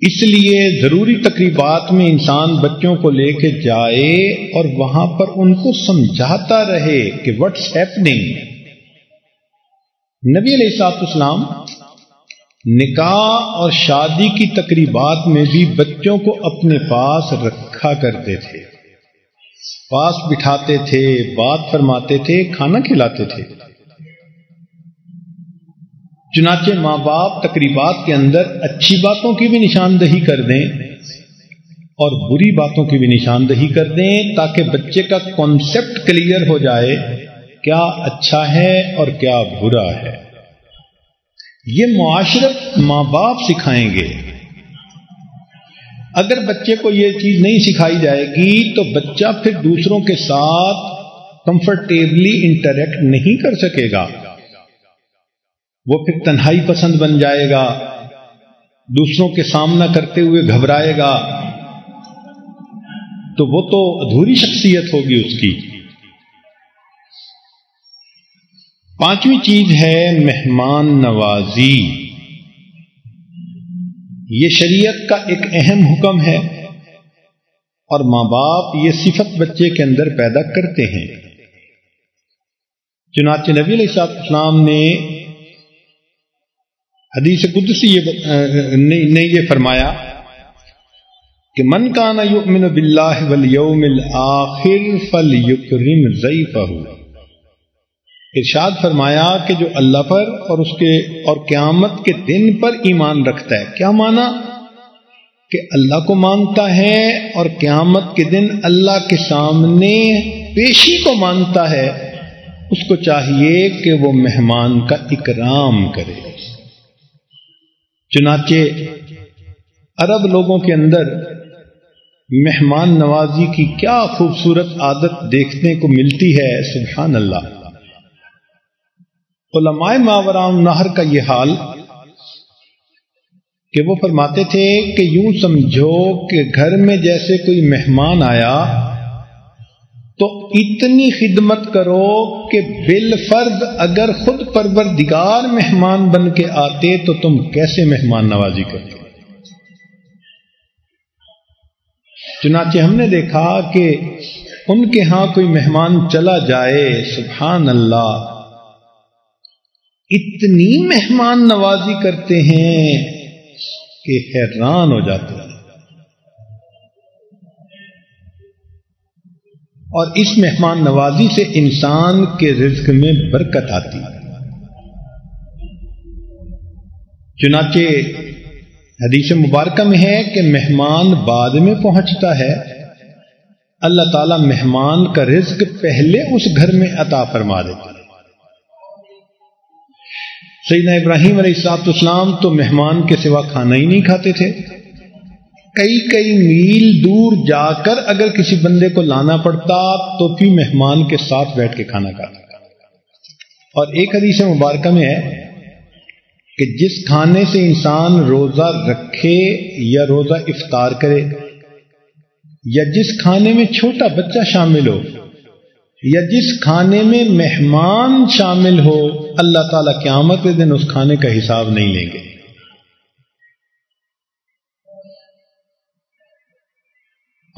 اس لیے ضروری تقریبات میں انسان بچوں کو لے کے جائے اور وہاں پر ان کو سمجھاتا رہے کہ وٹس ہیپنگ نبی علیہ صاحب اسلام نکاح اور شادی کی تقریبات میں بھی بچوں کو اپنے پاس رکھا کرتے تھے۔ پاس بٹھاتے تھے، بات فرماتے تھے، کھانا کھلاتے تھے۔ چنانچہ ماں باپ تقریبات کے اندر اچھی باتوں کی بھی نشاندہی کر دیں اور بری باتوں کی بھی نشاندہی کر دیں تاکہ بچے کا کانسیپٹ کلیئر ہو جائے کیا اچھا ہے اور کیا برا ہے۔ یہ معاشرت ماں باپ سکھائیں گے۔ اگر بچے کو یہ چیز نہیں سکھائی جائے گی، تو بچہ پھر دوسروں کے ساتھ کمفرٹیبلی انٹریکٹ نہیں کر سکے گا۔ وہ پھر تنہائی پسند بن جائے گا۔ دوسروں کے سامنا کرتے ہوئے گھبرائے گا۔ تو وہ تو ادھوری شخصیت ہوگی اس کی۔ پانچویں چیز ہے مہمان نوازی۔ یہ شریعت کا ایک اہم حکم ہے اور ماں باپ یہ صفت بچے کے اندر پیدا کرتے ہیں۔ چنانچہ نبی علیہ السلام نے حدیث قدسی نے یہ فرمایا کہ من کانا یؤمن باللہ والیوم الاخر فلیکرم ضیفہ۔ ارشاد فرمایا کہ جو اللہ پر اور اس کے اور قیامت کے دن پر ایمان رکھتا ہے، کیا مانا؟ کہ اللہ کو مانتا ہے اور قیامت کے دن اللہ کے سامنے پیشی کو مانتا ہے، اس کو چاہیے کہ وہ مہمان کا اکرام کرے۔ چنانچہ عرب لوگوں کے اندر مہمان نوازی کی کیا خوبصورت عادت دیکھنے کو ملتی ہے، سبحان اللہ۔ علماء ماورام نہر کا یہ حال کہ وہ فرماتے تھے کہ یوں سمجھو کہ گھر میں جیسے کوئی مہمان آیا تو اتنی خدمت کرو کہ بل فرد اگر خود پروردگار مہمان بن کے آتے تو تم کیسے مہمان نوازی کرتے؟ چنانچہ ہم نے دیکھا کہ ان کے ہاں کوئی مہمان چلا جائے، سبحان اللہ اتنی مہمان نوازی کرتے ہیں کہ حیران ہو جاتے ہیں۔ اور اس مہمان نوازی سے انسان کے رزق میں برکت آتی۔ چنانچہ حدیث مبارکہ میں ہے کہ مہمان بعد میں پہنچتا ہے۔ اللہ تعالی مہمان کا رزق پہلے اس گھر میں عطا فرما دیتا۔ سیدنا ابراہیم علیہ السلاط اسلام تو مہمان کے سوا کھانا ہی نہیں کھاتے تھے۔ کئی کئی میل دور جا کر اگر کسی بندے کو لانا پڑتا تو بھی مہمان کے ساتھ بیٹھ کے کھانا کھاتا۔ اور ایک حدیث مبارکہ میں ہے کہ جس کھانے سے انسان روزہ رکھے یا روزہ افطار کرے، یا جس کھانے میں چھوٹا بچہ شامل ہو، یا جس کھانے میں مہمان شامل ہو اللہ تعالی قیامت کے دن اس کھانے کا حساب نہیں لیں گے۔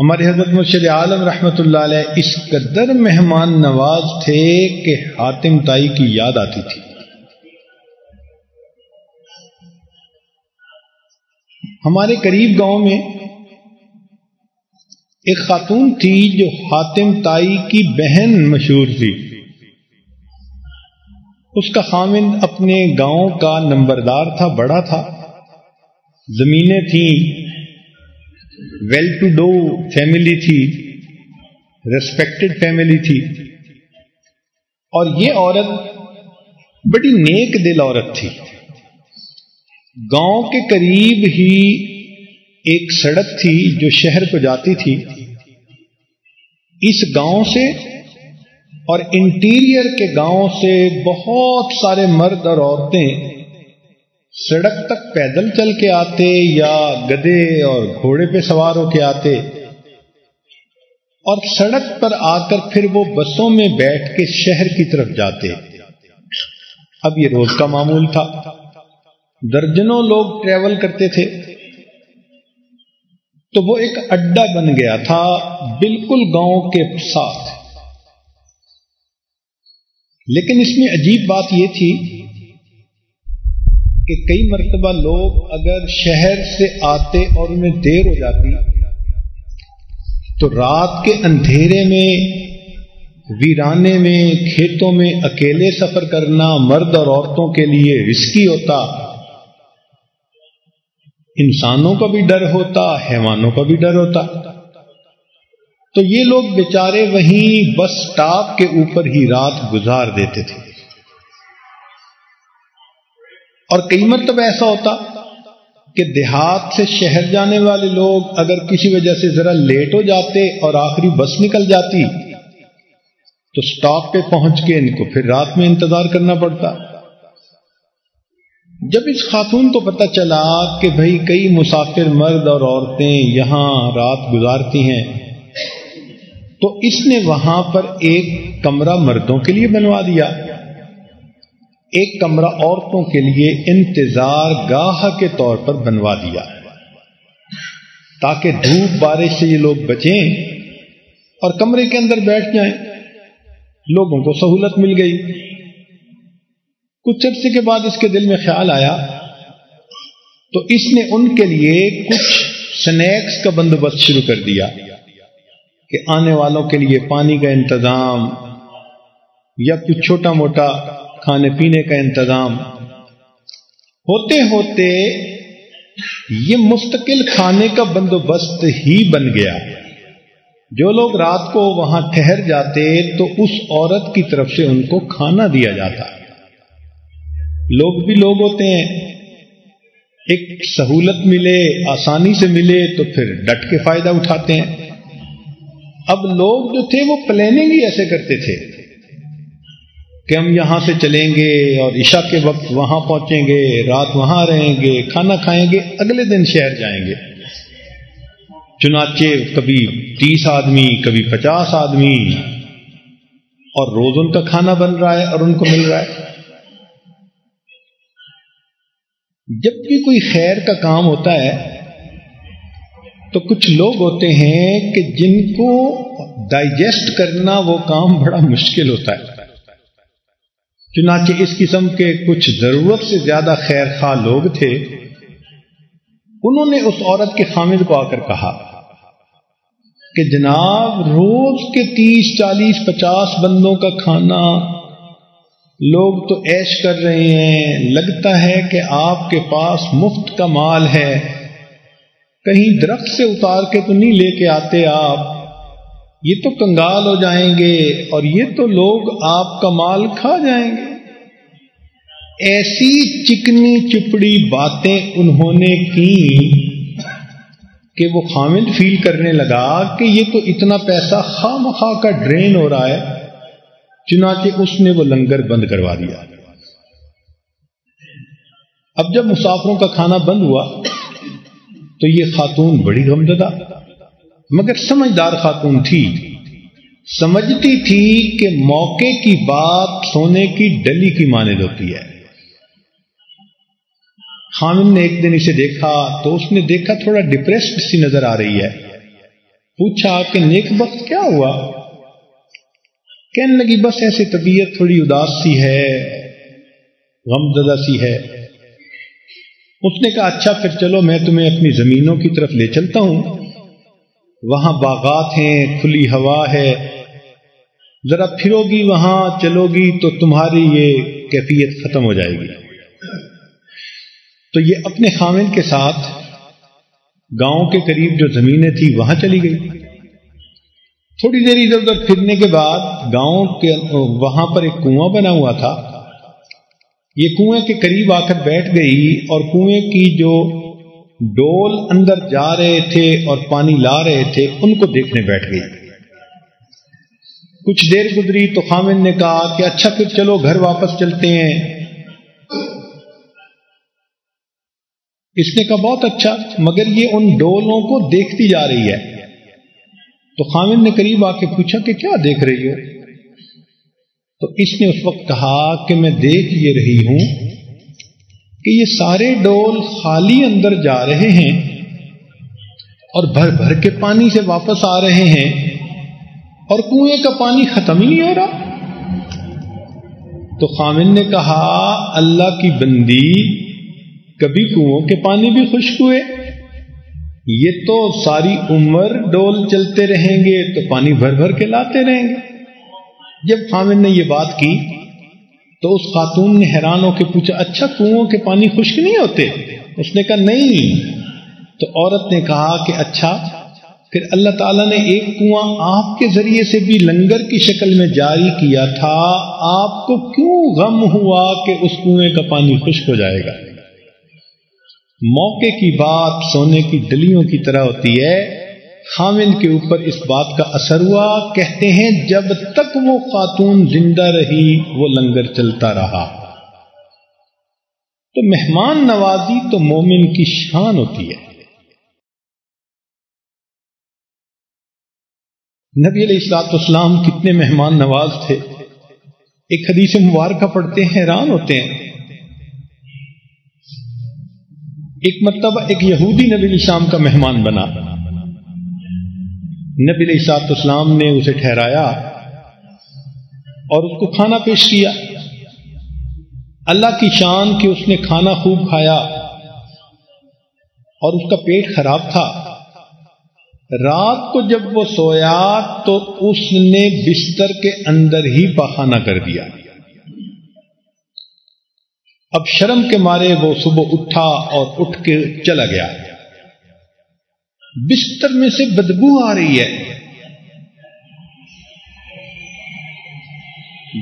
ہمارے حضرت مرشد عالم رحمت اللہ علیہ اس قدر مہمان نواز تھے کہ حاتم تائی کی یاد آتی تھی۔ ہمارے قریب گاؤں میں ایک خاتون تھی جو حاتم تائی کی بہن مشہور تھی۔ اس کا خامن اپنے گاؤں کا نمبردار تھا، بڑا تھا۔ زمینیں تھیں ویل ٹو ڈو فیملی تھی ریسپیکٹڈ فیملی تھی۔ اور یہ عورت بڑی نیک دل عورت تھی۔ گاؤں کے قریب ہی ایک سڑک تھی جو شہر کو جاتی تھی۔ اس گاؤں سے اور انٹیریئر کے گاؤں سے بہت سارے مرد اور عورتیں سڑک تک پیدل چل کے آتے یا گدے اور گھوڑے پہ سوار ہو کے آتے اور سڑک پر آ کر پھر وہ بسوں میں بیٹھ کے شہر کی طرف جاتے۔ اب یہ روز کا معمول تھا۔ درجنوں لوگ ٹریول کرتے تھے۔ تو وہ ایک اڈا بن گیا تھا بالکل گاؤں کے ساتھ۔ لیکن اس میں عجیب بات یہ تھی کہ کئی مرتبہ لوگ اگر شہر سے آتے اور انہیں دیر ہو جاتی تو رات کے اندھیرے میں، ویرانے میں، کھیتوں میں اکیلے سفر کرنا مرد اور عورتوں کے لیے رسکی ہوتا، انسانوں کا بھی ڈر ہوتا، حیوانوں کا بھی ڈر ہوتا۔ تو یہ لوگ بیچارے وہیں بس سٹاپ کے اوپر ہی رات گزار دیتے تھے۔ اور کئی مرتبہ ایسا ہوتا کہ دیہات سے شہر جانے والے لوگ اگر کسی وجہ سے ذرا لیٹ ہو جاتے اور آخری بس نکل جاتی تو سٹاپ پہ پہنچ کے ان کو پھر رات میں انتظار کرنا پڑتا۔ جب اس خاتون کو پتہ چلا کہ بھائی کئی مسافر مرد اور عورتیں یہاں رات گزارتی ہیں تو اس نے وہاں پر ایک کمرہ مردوں کے لیے بنوا دیا۔ ایک کمرہ عورتوں کے لیے انتظار گاہ کے طور پر بنوا دیا۔ تاکہ دھوپ بارش سے یہ لوگ بچیں اور کمرے کے اندر بیٹھ جائیں۔ لوگوں کو سہولت مل گئی۔ کچھ عرصے کے بعد اس کے دل میں خیال آیا۔ تو اس نے ان کے لیے کچھ سنیکس کا بندوبست شروع کر دیا۔ کہ آنے والوں کے لیے پانی کا انتظام یا کچھ چھوٹا موٹا کھانے پینے کا انتظام۔ ہوتے ہوتے یہ مستقل کھانے کا بندوبست ہی بن گیا۔ جو لوگ رات کو وہاں ٹھہر جاتے تو اس عورت کی طرف سے ان کو کھانا دیا جاتا۔ لوگ بھی لوگ ہوتے ہیں۔ ایک سہولت ملے، آسانی سے ملے تو پھر ڈٹ کے فائدہ اٹھاتے ہیں۔ اب لوگ جو تھے وہ پلاننگ ہی ایسے کرتے تھے کہ ہم یہاں سے چلیں گے اور عشاء کے وقت وہاں پہنچیں گے، رات وہاں رہیں گے، کھانا کھائیں گے، اگلے دن شہر جائیں گے۔ چنانچہ کبھی تیس آدمی، کبھی پچاس آدمی اور روز ان کا کھانا بن رہا ہے اور ان کو مل رہا ہے۔ جب بھی کوئی خیر کا کام ہوتا ہے تو کچھ لوگ ہوتے ہیں کہ جن کو ڈائجسٹ کرنا وہ کام بڑا مشکل ہوتا ہے۔ چنانچہ اس قسم کے کچھ ضرورت سے زیادہ خیر خواہ لوگ تھے۔ انہوں نے اس عورت کے خامد کو آ کر کہا کہ جناب، روز کے تیس، چالیس، پچاس بندوں کا کھانا لوگ تو ایش کر رہے ہیں۔ لگتا ہے کہ آپ کے پاس مفت کا مال ہے۔ کہیں درخت سے اتار کے تو نہیں لے کے آتے آپ؟ یہ تو کنگال ہو جائیں گے اور یہ تو لوگ آپ کا مال کھا جائیں گے۔ ایسی چکنی چپڑی باتیں انہوں نے کی کہ وہ خامد فیل کرنے لگا کہ یہ تو اتنا پیسہ خواہ مخواہ کا ڈرین ہو رہا ہے، چنانچہ اس نے وہ لنگر بند کروا دیا۔ اب جب مسافروں کا کھانا بند ہوا تو یہ خاتون بڑی غمزدہ۔ مگر سمجھدار خاتون تھی۔ سمجھتی تھی کہ موقع کی بات سونے کی ڈلی کی مانند ہوتی ہے۔ خامن نے ایک دن اسے دیکھا تو اس نے دیکھا تھوڑا ڈپریسڈ سی نظر آ رہی ہے۔ پوچھا کہ نیک وقت کیا ہوا؟ کہنے لگی بس ایسے طبیعت تھوڑی اداس سی ہے غم زدہ سی ہے۔ اس نے کہا اچھا پھر چلو میں تمہیں اپنی زمینوں کی طرف لے چلتا ہوں۔ وہاں باغات ہیں، کھلی ہوا ہے۔ ذرا پھرو گی وہاں چلو گی تو تمہاری یہ کیفیت ختم ہو جائے گی۔ تو یہ اپنے خامن کے ساتھ گاؤں کے قریب جو زمینیں تھی وہاں چلی گئی۔ تھوڑی دیر ادھر ادھر پھرنے کے بعد گاؤں کے وہاں پر ایک کنواں بنا ہوا تھا۔ یہ کنویں کے قریب آ کر بیٹھ گئی اور کنویں کی جو ڈول اندر جا رہے تھے اور پانی لا رہے تھے، ان کو دیکھنے بیٹھ گئی۔ کچھ دیر گزری تو خامن نے کہا کہ اچھا پھر چلو گھر واپس چلتے ہیں۔ اس نے کہا بہت اچھا مگر یہ ان ڈولوں کو دیکھتی جا رہی ہے۔ تو خامن نے قریب آ کے پوچھا کہ کیا دیکھ رہی ہو؟ تو اس نے اس وقت کہا کہ میں دیکھ یہ رہی ہوں کہ یہ سارے ڈول خالی اندر جا رہے ہیں اور بھر بھر کے پانی سے واپس آ رہے ہیں اور کنویں کا پانی ختم ہی نہیں ہو رہا۔ تو خامن نے کہا، اللہ کی بندی، کبھی کنو کے پانی بھی خشک ہوئے۔ یہ تو ساری عمر ڈول چلتے رہیں گے، تو پانی بھر بھر کے لاتے رہیں گے۔ جب خامن نے یہ بات کی تو اس خاتون نے حیران ہو کے پوچھا اچھا کنو کے پانی خشک نہیں ہوتے؟ اس نے کہا، نہیں۔ تو عورت نے کہا کہ اچھا پھر اللہ تعالیٰ نے ایک کنواں آپ کے ذریعے سے بھی لنگر کی شکل میں جاری کیا تھا۔ آپ کو کیوں غم ہوا کہ اس کنویں کا پانی خشک ہو جائے گا؟ موقع کی بات سونے کی ڈلیوں کی طرح ہوتی ہے۔ خامن کے اوپر اس بات کا اثر ہوا، کہتے ہیں، جب تک وہ خاتون زندہ رہی، وہ لنگر چلتا رہا۔ تو مہمان نوازی تو مومن کی شان ہوتی ہے۔ نبی علیہ السلاط اسلام کتنے مہمان نواز تھے۔ ایک حدیث مبارکہ پڑھتے ہیں، حیران ہوتے ہیں۔ ایک مرتبہ ایک یہودی نبی السلام کا مہمان بنا۔ نبی علیہ سات اسلام نے اسے ٹھہرایا اور اس کو کھانا پیش کیا۔ اللہ کی شان کہ اس نے کھانا خوب کھایا اور اس کا پیٹ خراب تھا۔ رات کو جب وہ سویا تو اس نے بستر کے اندر ہی پخانا کر دیا۔ اب شرم کے مارے وہ صبح اٹھا اور اٹھ کے چلا گیا۔ بستر میں سے بدبو آ رہی ہے۔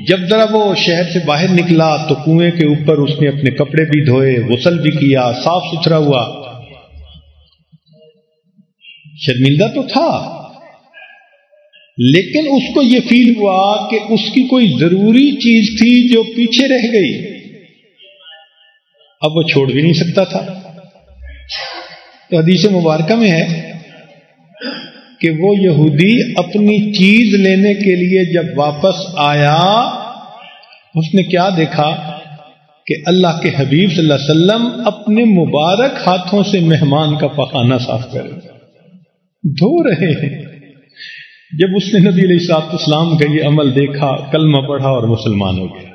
جب ذرا وہ شہر سے باہر نکلا تو کنویں کے اوپر اس نے اپنے کپڑے بھی دھوئے، غسل بھی کیا، صاف ستھرا ہوا۔ شرمندہ تو تھا، لیکن اس کو یہ فیل ہوا کہ اس کی کوئی ضروری چیز تھی جو پیچھے رہ گئی۔ اب وہ چھوڑ بھی نہیں سکتا تھا۔ تو حدیث مبارکہ میں ہے کہ وہ یہودی اپنی چیز لینے کے لیے جب واپس آیا، اس نے کیا دیکھا کہ اللہ کے حبیب صلی اللہ علیہ وسلم اپنے مبارک ہاتھوں سے مہمان کا پخانہ صاف کرے دھو رہے ہیں۔ جب اس نے نبی علیہ اسلام کا یہ عمل دیکھا، کلمہ پڑھا اور مسلمان ہو گیا۔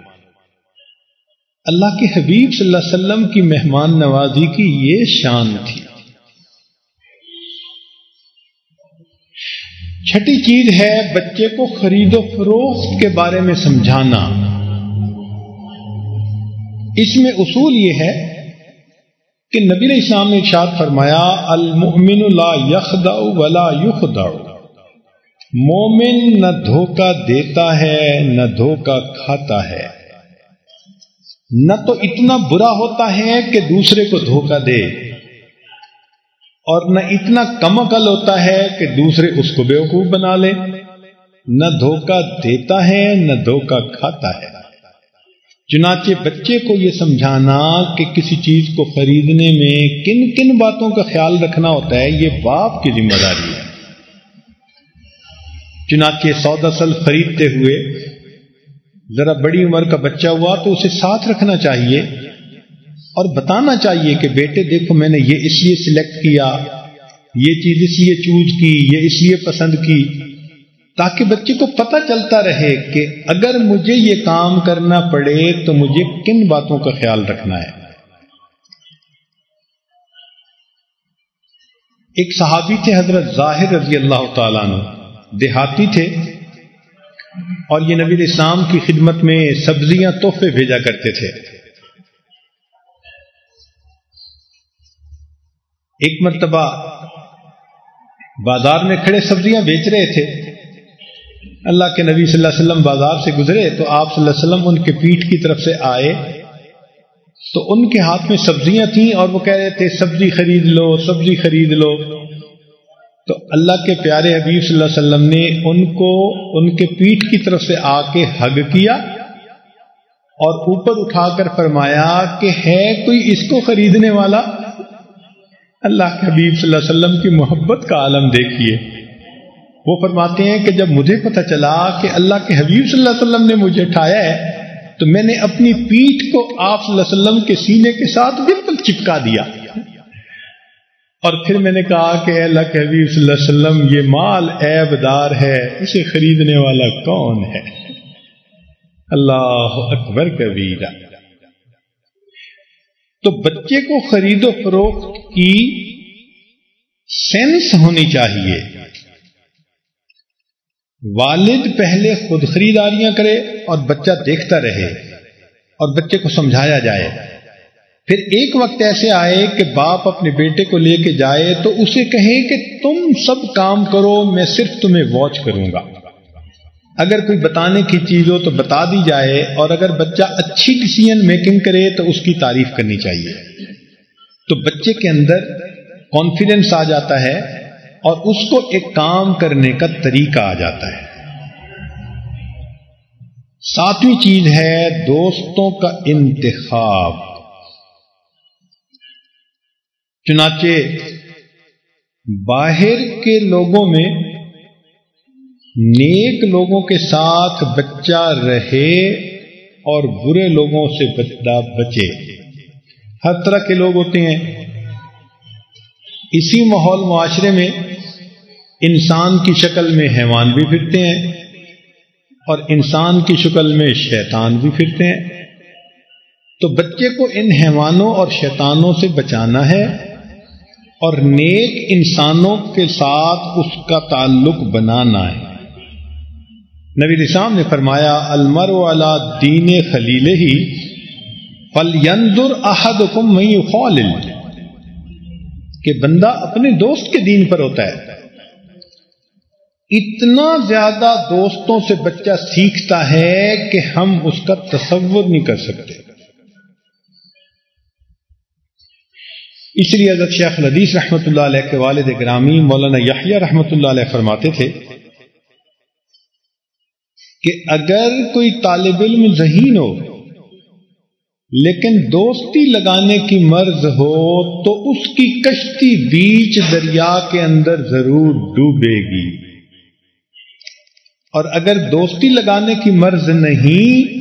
اللہ کے حبیب صلی اللہ علیہ وسلم کی مہمان نوازی کی یہ شان تھی۔ چھٹی چیز ہے بچے کو خرید و فروخت کے بارے میں سمجھانا۔ اس میں اصول یہ ہے کہ نبی اسلام نے ارشاد فرمایا، المؤمن لا یخدا ولا یخدا مومن نہ دھوکہ دیتا ہے، نہ دھوکہ کھاتا ہے۔ نہ تو اتنا برا ہوتا ہے کہ دوسرے کو دھوکہ دے۔ اور نہ اتنا کم عقل ہوتا ہے کہ دوسرے اس کو بیوقوف بنا لے۔ نہ دھوکہ دیتا ہے، نہ دھوکہ کھاتا ہے۔ چنانچہ بچے کو یہ سمجھانا کہ کسی چیز کو خریدنے میں کن کن باتوں کا خیال رکھنا ہوتا ہے، یہ باپ کی ذمہ داری ہے۔ چنانچہ سودا سل خریدتے ہوئے، ذرا بڑی عمر کا بچہ ہوا تو اسے ساتھ رکھنا چاہیے۔ اور بتانا چاہیے کہ بیٹے دیکھو میں نے یہ اس لیے سلیکٹ کیا، یہ چیز اس لیے چوز کی، یہ اس لیے پسند کی، تاکہ بچے کو پتہ چلتا رہے کہ اگر مجھے یہ کام کرنا پڑے تو مجھے کن باتوں کا خیال رکھنا ہے۔ ایک صحابی تھے حضرت ظاہر رضی اللہ تعالیٰ نے دیہاتی تھے اور یہ نبی اسلام کی خدمت میں سبزیاں تحفے بھیجا کرتے تھے۔ ایک مرتبہ بازار میں کھڑے سبزیاں بیچ رہے تھے۔ اللہ کے نبی صلی اللہ علیہ وسلم بازار سے گزرے تو آپ صلی اللہ علیہ وسلم ان کے پیٹھ کی طرف سے آئے۔ تو ان کے ہاتھ میں سبزیاں تھیں اور وہ کہہ رہے تھے، سبزی خرید لو، سبزی خرید لو۔ تو اللہ کے پیارے حبیب صلی اللہ علیہ وسلم نے ان کو ان کے پیٹھ کی طرف سے آ کے حگ کیا اور اوپر اٹھا کر فرمایا کہ ہے کوئی اس کو خریدنے والا؟ اللہ کے حبیب صلی اللہ علیہ وسلم کی محبت کا عالم دیکھیے۔ وہ فرماتے ہیں کہ جب مجھے پتہ چلا کہ اللہ کے حبیب صلی اللہ علیہ وسلم نے مجھے اٹھایا ہے، تو میں نے اپنی پیٹھ کو آپ صلی اللہ علیہ وسلم کے سینے کے ساتھ بالکل چپکا دیا۔ اور پھر میں نے کہا کہ اللہ کے حبیب صلی اللہ علیہ وسلم، یہ مال عیب دار ہے، اسے خریدنے والا کون ہے؟ اللہ اکبر کبیرہ۔ تو بچے کو خرید و فروخت کی سینس ہونی چاہیے۔ والد پہلے خود خریداریاں کرے اور بچہ دیکھتا رہے اور بچے کو سمجھایا جائے۔ پھر ایک وقت ایسے آئے کہ باپ اپنے بیٹے کو لے کے جائے تو اسے کہے کہ تم سب کام کرو، میں صرف تمہیں واچ کروں گا۔ اگر کوئی بتانے کی چیز ہو تو بتا دی جائے اور اگر بچہ اچھی ڈسیزن میکنگ کرے تو اس کی تعریف کرنی چاہیے۔ تو بچے کے اندر کانفیڈنس آ جاتا ہے اور اس کو ایک کام کرنے کا طریقہ آ جاتا ہے۔ ساتویں چیز ہے دوستوں کا انتخاب۔ چنانچہ باہر کے لوگوں میں نیک لوگوں کے ساتھ بچہ رہے اور برے لوگوں سے بچہ بچے۔ ہر طرح کے لوگ ہوتے ہیں۔ اسی ماحول معاشرے میں انسان کی شکل میں حیوان بھی پھرتے ہیں اور انسان کی شکل میں شیطان بھی پھرتے ہیں۔ تو بچے کو ان حیوانوں اور شیطانوں سے بچانا ہے اور نیک انسانوں کے ساتھ اس کا تعلق بنانا ہے۔ نبی نسام نے فرمایا المر والا دین خلیل ہی فل یندر احد حکم کہ بندہ اپنے دوست کے دین پر ہوتا ہے۔ اتنا زیادہ دوستوں سے بچہ سیکھتا ہے کہ ہم اس کا تصور نہیں کر سکتے۔ اس لیے حضرت شیخ الدیث رحمۃ اللہ علیہ کے والد گرامی مولانا یحییٰ رحمۃ اللہ علیہ فرماتے تھے کہ اگر کوئی طالب علم ذہین ہو، لیکن دوستی لگانے کی مرض ہو، تو اس کی کشتی بیچ دریا کے اندر ضرور ڈوبے گی۔ اور اگر دوستی لگانے کی مرض نہیں،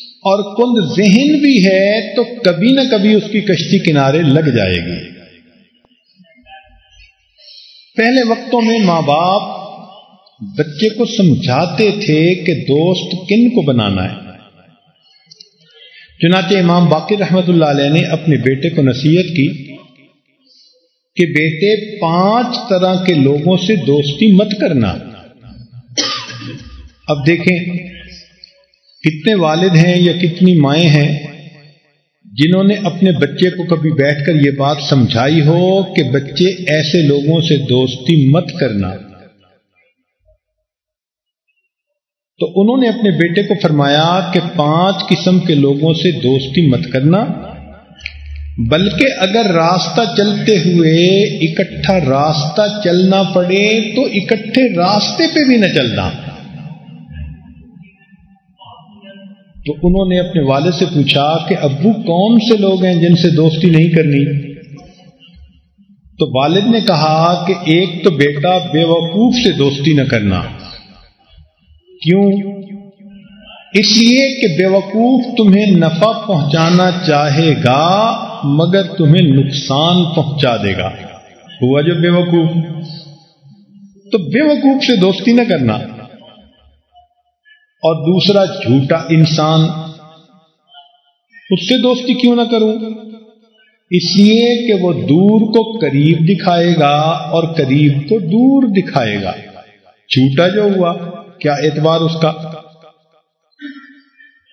اور کند ذہن بھی ہے، تو کبھی نہ کبھی اس کی کشتی کنارے لگ جائے گی۔ پہلے وقتوں میں ماں باپ بچے کو سمجھاتے تھے کہ دوست کن کو بنانا ہے۔ چنانچہ امام باقر رحمت اللہ علیہ نے اپنے بیٹے کو نصیحت کی کہ بیٹے، پانچ طرح کے لوگوں سے دوستی مت کرنا۔ اب دیکھیں کتنے والد ہیں یا کتنی مائیں ہیں جنہوں نے اپنے بچے کو کبھی بیٹھ کر یہ بات سمجھائی ہو کہ بچے ایسے لوگوں سے دوستی مت کرنا۔ تو انہوں نے اپنے بیٹے کو فرمایا کہ پانچ قسم کے لوگوں سے دوستی مت کرنا، بلکہ اگر راستہ چلتے ہوئے اکٹھا راستہ چلنا پڑے تو اکٹھے راستے پہ بھی نہ چلنا۔ تو انہوں نے اپنے والد سے پوچھا کہ ابو کون سے لوگ ہیں جن سے دوستی نہیں کرنی؟ تو والد نے کہا کہ ایک تو بیٹا بے وقوف سے دوستی نہ کرنا۔ کیوں؟ اس لیے کہ بے وقوف تمہیں نفع پہنچانا چاہے گا، مگر تمہیں نقصان پہنچا دے گا۔ ہوا جو بے وقوف تو بے وقوف سے دوستی نہ کرنا۔ اور دوسرا جھوٹا انسان۔ اس سے دوستی کیوں نہ کروں؟ اس لیے کہ وہ دور کو قریب دکھائے گا اور قریب کو دور دکھائے گا۔ جھوٹا جو ہوا۔ کیا اعتبار اس کا؟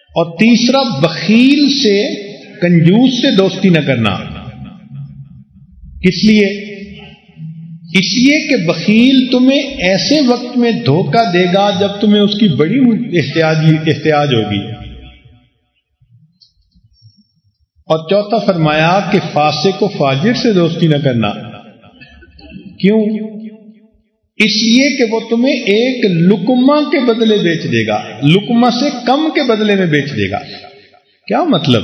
اور تیسرا، بخیل سے، کنجوس سے دوستی نہ کرنا۔ کس لیے؟ اس لیے کہ بخیل تمہیں ایسے وقت میں دھوکہ دے گا جب تمہیں اس کی بڑی احتیاط ہوگی۔ اور چوتھا، فرمایا کہ فاسے کو فاجر سے دوستی نہ کرنا۔ کیوں؟ اس لیے کہ وہ تمہیں ایک لکما کے بدلے بیچ دے گا لکما سے کم کے بدلے میں بیچ دے گا۔ کیا مطلب؟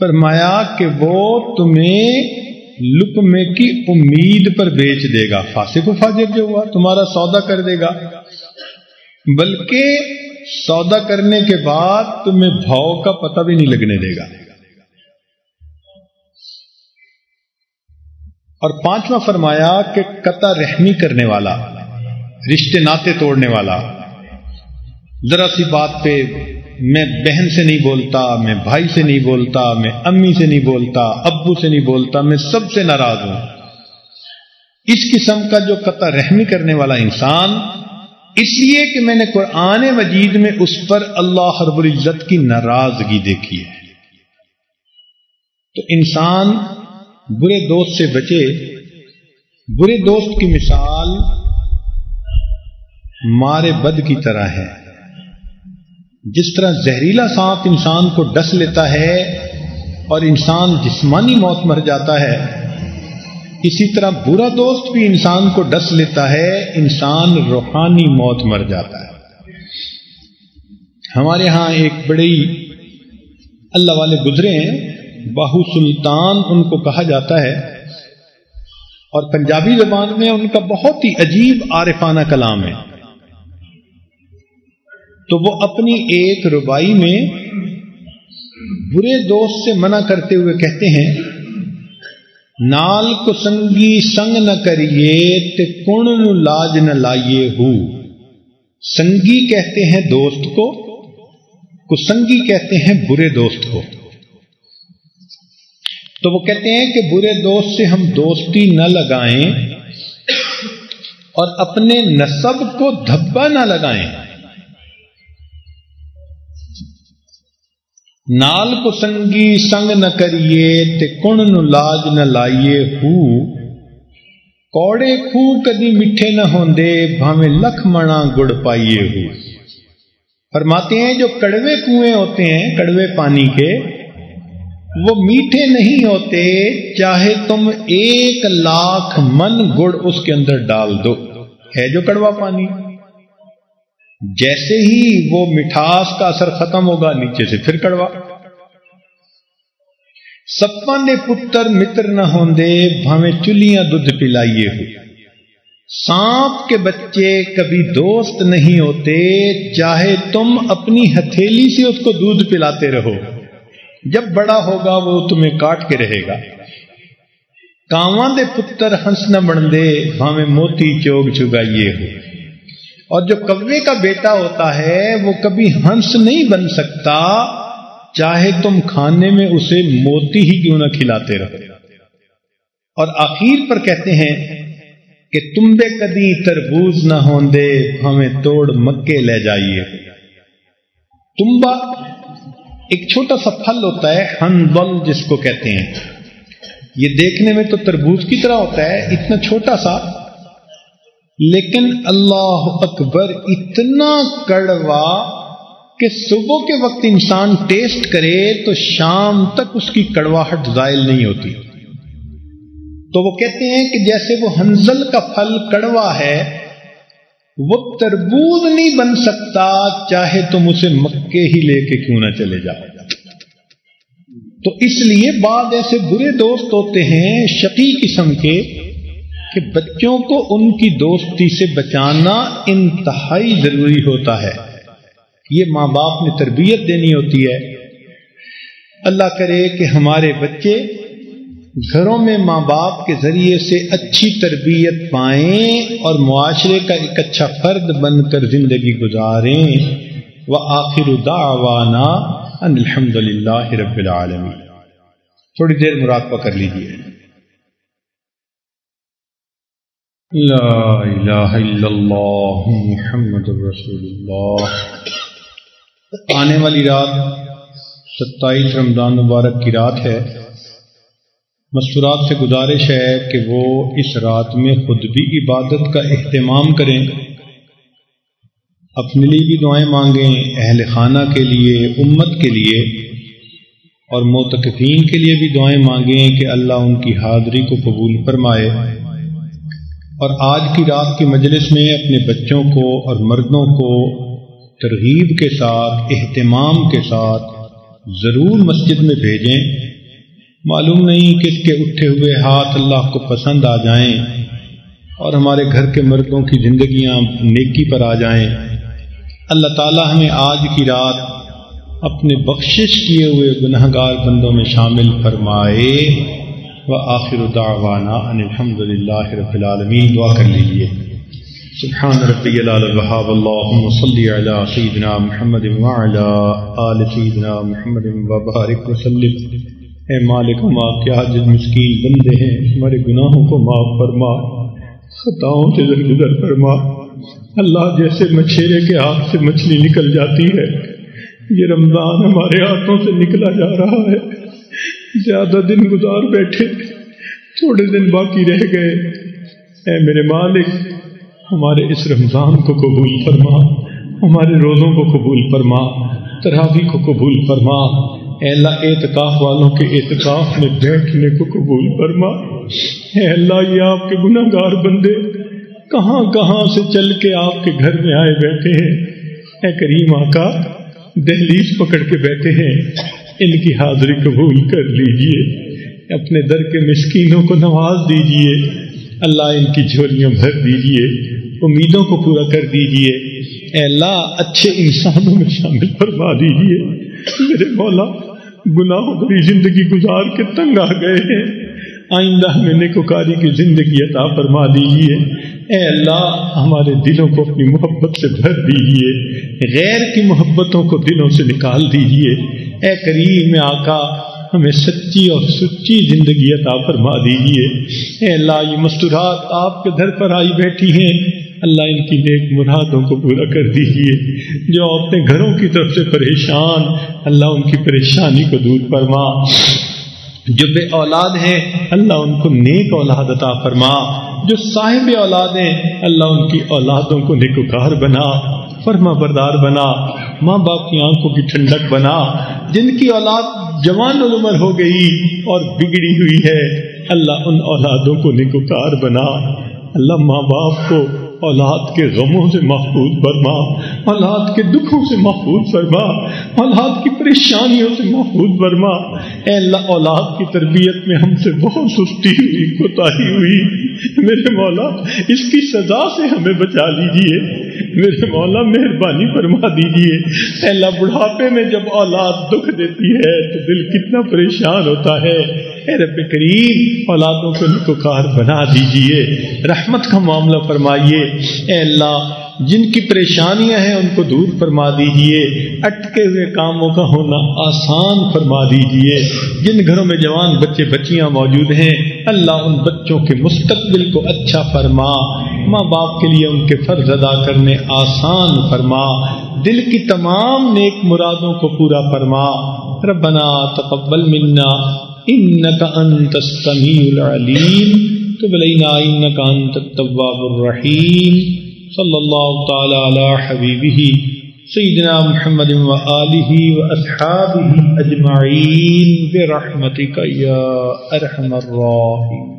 فرمایا کہ وہ تمہیں لکمے کی امید پر بیچ دے گا۔ فاسق و فاجر جو ہوا، تمہارا سودا کر دے گا۔ بلکہ سودا کرنے کے بعد تمہیں بھاؤ کا پتہ بھی نہیں لگنے دے گا۔ اور پانچواں فرمایا کہ قطع رحمی کرنے والا، رشتے ناطے توڑنے والا۔ ذرا سی بات پہ میں بہن سے نہیں بولتا، میں بھائی سے نہیں بولتا، میں امی سے نہیں بولتا، ابو سے نہیں بولتا، میں سب سے ناراض ہوں۔ اس قسم کا جو قطع رحمی کرنے والا انسان، اس لیے کہ میں نے قرآن مجید میں اس پر اللہ حرب العزت کی ناراضگی دیکھی ہے۔ تو انسان برے دوست سے بچے، برے دوست کی مثال مارے بد کی طرح ہے۔ جس طرح زہریلا سانپ انسان کو ڈس لیتا ہے اور انسان جسمانی موت مر جاتا ہے، اسی طرح برا دوست بھی انسان کو ڈس لیتا ہے، انسان روحانی موت مر جاتا ہے۔ ہمارے ہاں ایک بڑی اللہ والے گزرے ہیں۔ باہو سلطان ان کو کہا جاتا ہے۔ اور پنجابی زبان میں ان کا بہت ہی عجیب عارفانہ کلام ہے۔ تو وہ اپنی ایک ربائی میں برے دوست سے منع کرتے ہوئے کہتے ہیں، نال کو سنگی سنگ نہ کریے، تے کن لاج نہ لائیے ہو۔ سنگی کہتے ہیں دوست کو کسنگی کہتے ہیں برے دوست کو۔ تو وہ کہتے ہیں کہ برے دوست سے ہم دوستی نہ لگائیں اور اپنے نصب کو دھبا نہ لگائیں۔ نال کو سنگی سنگ نہ کریے تے کن نو لاج نہ لائیے ہو۔ کوڑے خو کدی میٹھے نہ ہوندے، بھاوے لکھ منا گڑ پائیے ہو۔ فرماتے ہیں جو کڑوے کنویں ہوتے ہیں، کڑوے پانی کے وہ میٹھے نہیں ہوتے، چاہے تم ایک لاکھ من گڑ اس کے اندر ڈال دو۔ ہے جو کڑوا پانی۔ جیسے ہی وہ مٹھاس کا اثر ختم ہوگا، نیچے سے پھر کڑوا۔ سپا نے پتر متر نہ ہوندے بھاویں چلیاں دودھ پلائیے ہو۔ سانپ کے بچے کبھی دوست نہیں ہوتے، چاہے تم اپنی ہتھیلی سے اس کو دودھ پلاتے رہو۔ جب بڑا ہوگا وہ تمہیں کاٹ کے رہے گا۔ کاواں دے پتر ہنس نہ بن دے بھاویں موتی چوگ چگائیے ہو۔ اور جو کوے کا بیٹا ہوتا ہے، وہ کبھی ہنس نہیں بن سکتا۔ چاہے تم کھانے میں اسے موتی ہی کیوں نہ کھلاتے رہو۔ اور آخر پر کہتے ہیں کہ تم بے کدی تربوز نہ ہوں دے ہمیں توڑ مکے لے جائیے۔ تمبا ایک چھوٹا سا پھل ہوتا ہے ہن بل جس کو کہتے ہیں۔ یہ دیکھنے میں تو تربوز کی طرح ہوتا ہے، اتنا چھوٹا سا۔ لیکن اللہ اکبر اتنا کڑوا کہ صبح کے وقت انسان ٹیسٹ کرے تو شام تک اس کی کڑواہٹ زائل نہیں ہوتی۔ تو وہ کہتے ہیں کہ جیسے وہ ہنزل کا پھل کڑوا ہے وہ تربوز نہیں بن سکتا، چاہے تم اسے مکے ہی لے کے کیوں نہ چلے جاؤ۔ تو اس لیے بعد ایسے برے دوست ہوتے ہیں شقی قسم کے کہ بچوں کو ان کی دوستی سے بچانا انتہائی ضروری ہوتا ہے۔ یہ ماں باپ نے تربیت دینی ہوتی ہے۔ اللہ کرے کہ ہمارے بچے گھروں میں ماں باپ کے ذریعے سے اچھی تربیت پائیں اور معاشرے کا ایک اچھا فرد بن کر زندگی گزاریں۔ وہ آخر دعوانا ان الحمد للہ رب العالمین۔ تھوڑی دیر مراقبہ کر لیجیے لا الہ الا اللہ محمد رسول اللہ۔ آنے والی رات ستائیس رمضان مبارک کی رات ہے۔ مستورات سے گزارش ہے کہ وہ اس رات میں خود بھی عبادت کا اہتمام کریں۔ اپنے لیے بھی دعائیں مانگیں، اہل خانہ کے لیے، امت کے لیے، اور موتقفین کے لیے بھی دعائیں مانگیں کہ اللہ ان کی حاضری کو قبول فرمائے۔ اور آج کی رات کی مجلس میں اپنے بچوں کو اور مردوں کو ترغیب کے ساتھ، اہتمام کے ساتھ ضرور مسجد میں بھیجیں۔ معلوم نہیں کس کے اٹھے ہوئے ہاتھ اللہ کو پسند آ جائیں اور ہمارے گھر کے مردوں کی زندگیاں نیکی پر آ جائیں۔ اللہ تعالی ہمیں آج کی رات اپنے بخشش کیے ہوئے گناہ گار بندوں میں شامل فرمائے۔ و آخر دعوانا ان الحمد للہ رب العالمین۔ دعا کر لیجیے سبحان ربی الوحاب اللہم صلی علی سیدنا محمد وعلا آل سیدنا محمد وبارک وسلم۔ اے مالک ہم آپ کے حاجت مسکین بندے ہیں، ہمارے گناہوں کو معاف فرما، خطاؤں سے درگزر فرما۔ اللہ جیسے مچھیرے کے ہاتھ سے مچھلی نکل جاتی ہے، یہ رمضان ہمارے ہاتھوں سے نکلا جا رہا ہے۔ زیادہ دن گزار بیٹھے، تھوڑے دن باقی رہ گئے۔ اے میرے مالک، ہمارے اس رمضان کو قبول فرما، ہمارے روزوں کو قبول فرما تراوی کو قبول فرما۔ اے اللہ، اعتکاف والوں کے اعتکاف میں بیٹھنے کو قبول فرما۔ اے اللہ، یہ آپ کے گناہ گار بندے، کہاں کہاں سے چل کے آپ کے گھر میں آئے بیٹھے ہیں؟ اے کریم آقا، دہلیز پکڑ کے بیٹھے ہیں۔ ان کی حاضری قبول کر لیجیے۔ اپنے در کے مسکینوں کو نواز دیجیے۔ اللہ ان کی جھولیاں بھر دیجیے۔ امیدوں کو پورا کر دیجیے۔ اے اللہ، اچھے انسانوں میں شامل فرما دیجیے۔ میرے مولا گناہوں بری زندگی گزار کے تنگ آ گئے ہیں۔ آئندہ میں نکوکاری کی زندگی عطا فرما دیجیے اے اللہ، ہمارے دلوں کو اپنی محبت سے بھر دیجیے غیر کی محبتوں کو دلوں سے نکال دیجیے اے کریم آقا، ہمیں سچی اور سچی زندگی عطا فرما دیجیے اے اللہ، یہ مستورات آپ کے گھر پر آئی بیٹھی ہیں۔ اللہ ان کی نیک مرادوں کو پورا کر دیجیے جو اپنے گھروں کی طرف سے پریشان، اللہ ان کی پریشانی کو دور فرما۔ جو بے اولاد ہیں، اللہ ان کو نیک اولاد عطا فرما۔ جو صاحب اولاد ہیں، اللہ ان کی اولادوں کو نکوکار بنا۔ فرما بردار بنا۔ ماں باپ کی آنکھوں کی ٹھنڈک بنا۔ جن کی اولاد جوان عمر ہو گئی اور بگڑی ہوئی ہے، اللہ ان اولادوں کو نکوکار بنا۔ اللہ ماں باپ کو اولاد کے غموں سے محفوظ فرما، اولاد کے دکھوں سے محفوظ فرما، اولاد کی پریشانیوں سے محفوظ فرما۔ اے اللہ، اولاد کی تربیت میں ہم سے بہت سستی ہوئی، کوتاہی ہوئی۔ میرے مولا، اس کی سزا سے ہمیں بچا لیجیے۔ میرے مولا، مہربانی فرما دیجیے۔ اے اللہ، بڑھاپے میں جب اولاد دکھ دیتی ہے تو دل کتنا پریشان ہوتا ہے۔ اے رب کریم، اولادوں کو نکوکار بنا دیجیے۔ رحمت کا معاملہ فرمائیے۔ اے اللہ، جن کی پریشانیاں ہیں ان کو دور فرما دیجیے۔ اٹکے ہوئے کاموں کا ہونا آسان فرما دیجیے۔ جن گھروں میں جوان بچے بچیاں موجود ہیں، اللہ ان بچوں کے مستقبل کو اچھا فرما۔ ماں باپ کے لیے ان کے فرض ادا کرنے آسان فرما۔ دل کی تمام نیک مرادوں کو پورا فرما۔ ربنا تقبل منا۔ إنك أنت السميع العليم. تب علينا إنك أنت التواب الرحيم. صلى الله تعالى على حبيبه سيدنا محمد وآله وأصحابه أجمعين. برحمتك يا أرحم الراحمين.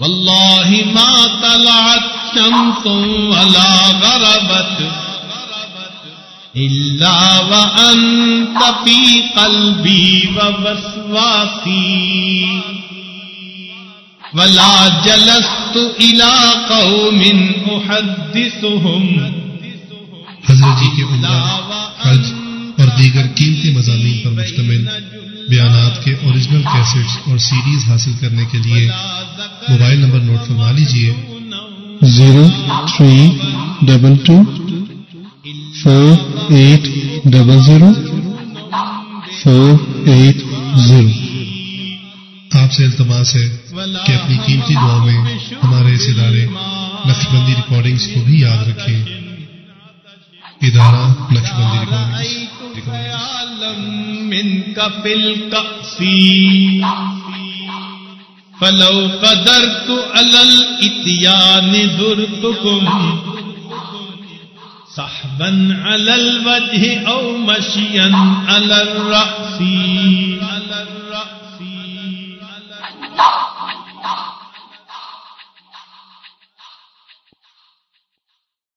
والله ما طلعت شمس ولا غربت إلا وأنت في قلبي ووسواسي ولا جلست إلى قوم أحدثهم حضرت جی کے عمرہ حج اور دیگر قیمتی مضامین پر مشتمل بیانات کے اوریجنل کیسٹس اور سیریز حاصل کرنے کے لیے موبائل نمبر نوٹ فرما لیجیے zero three double two four eight double zero four eight zero. آپ سے التماس ہے کہ اپنی قیمتی دعا میں ہمارے اس ادارے نقش بندی ریکارڈنگس کو بھی یاد رکھیں۔ ادارہ نقش بندی ریکارڈنگس منك في الكأس فلو قدرت على الاتيان زرتكم صحبا على الوجه أو مشيا على الرأس على الرأس على الرأس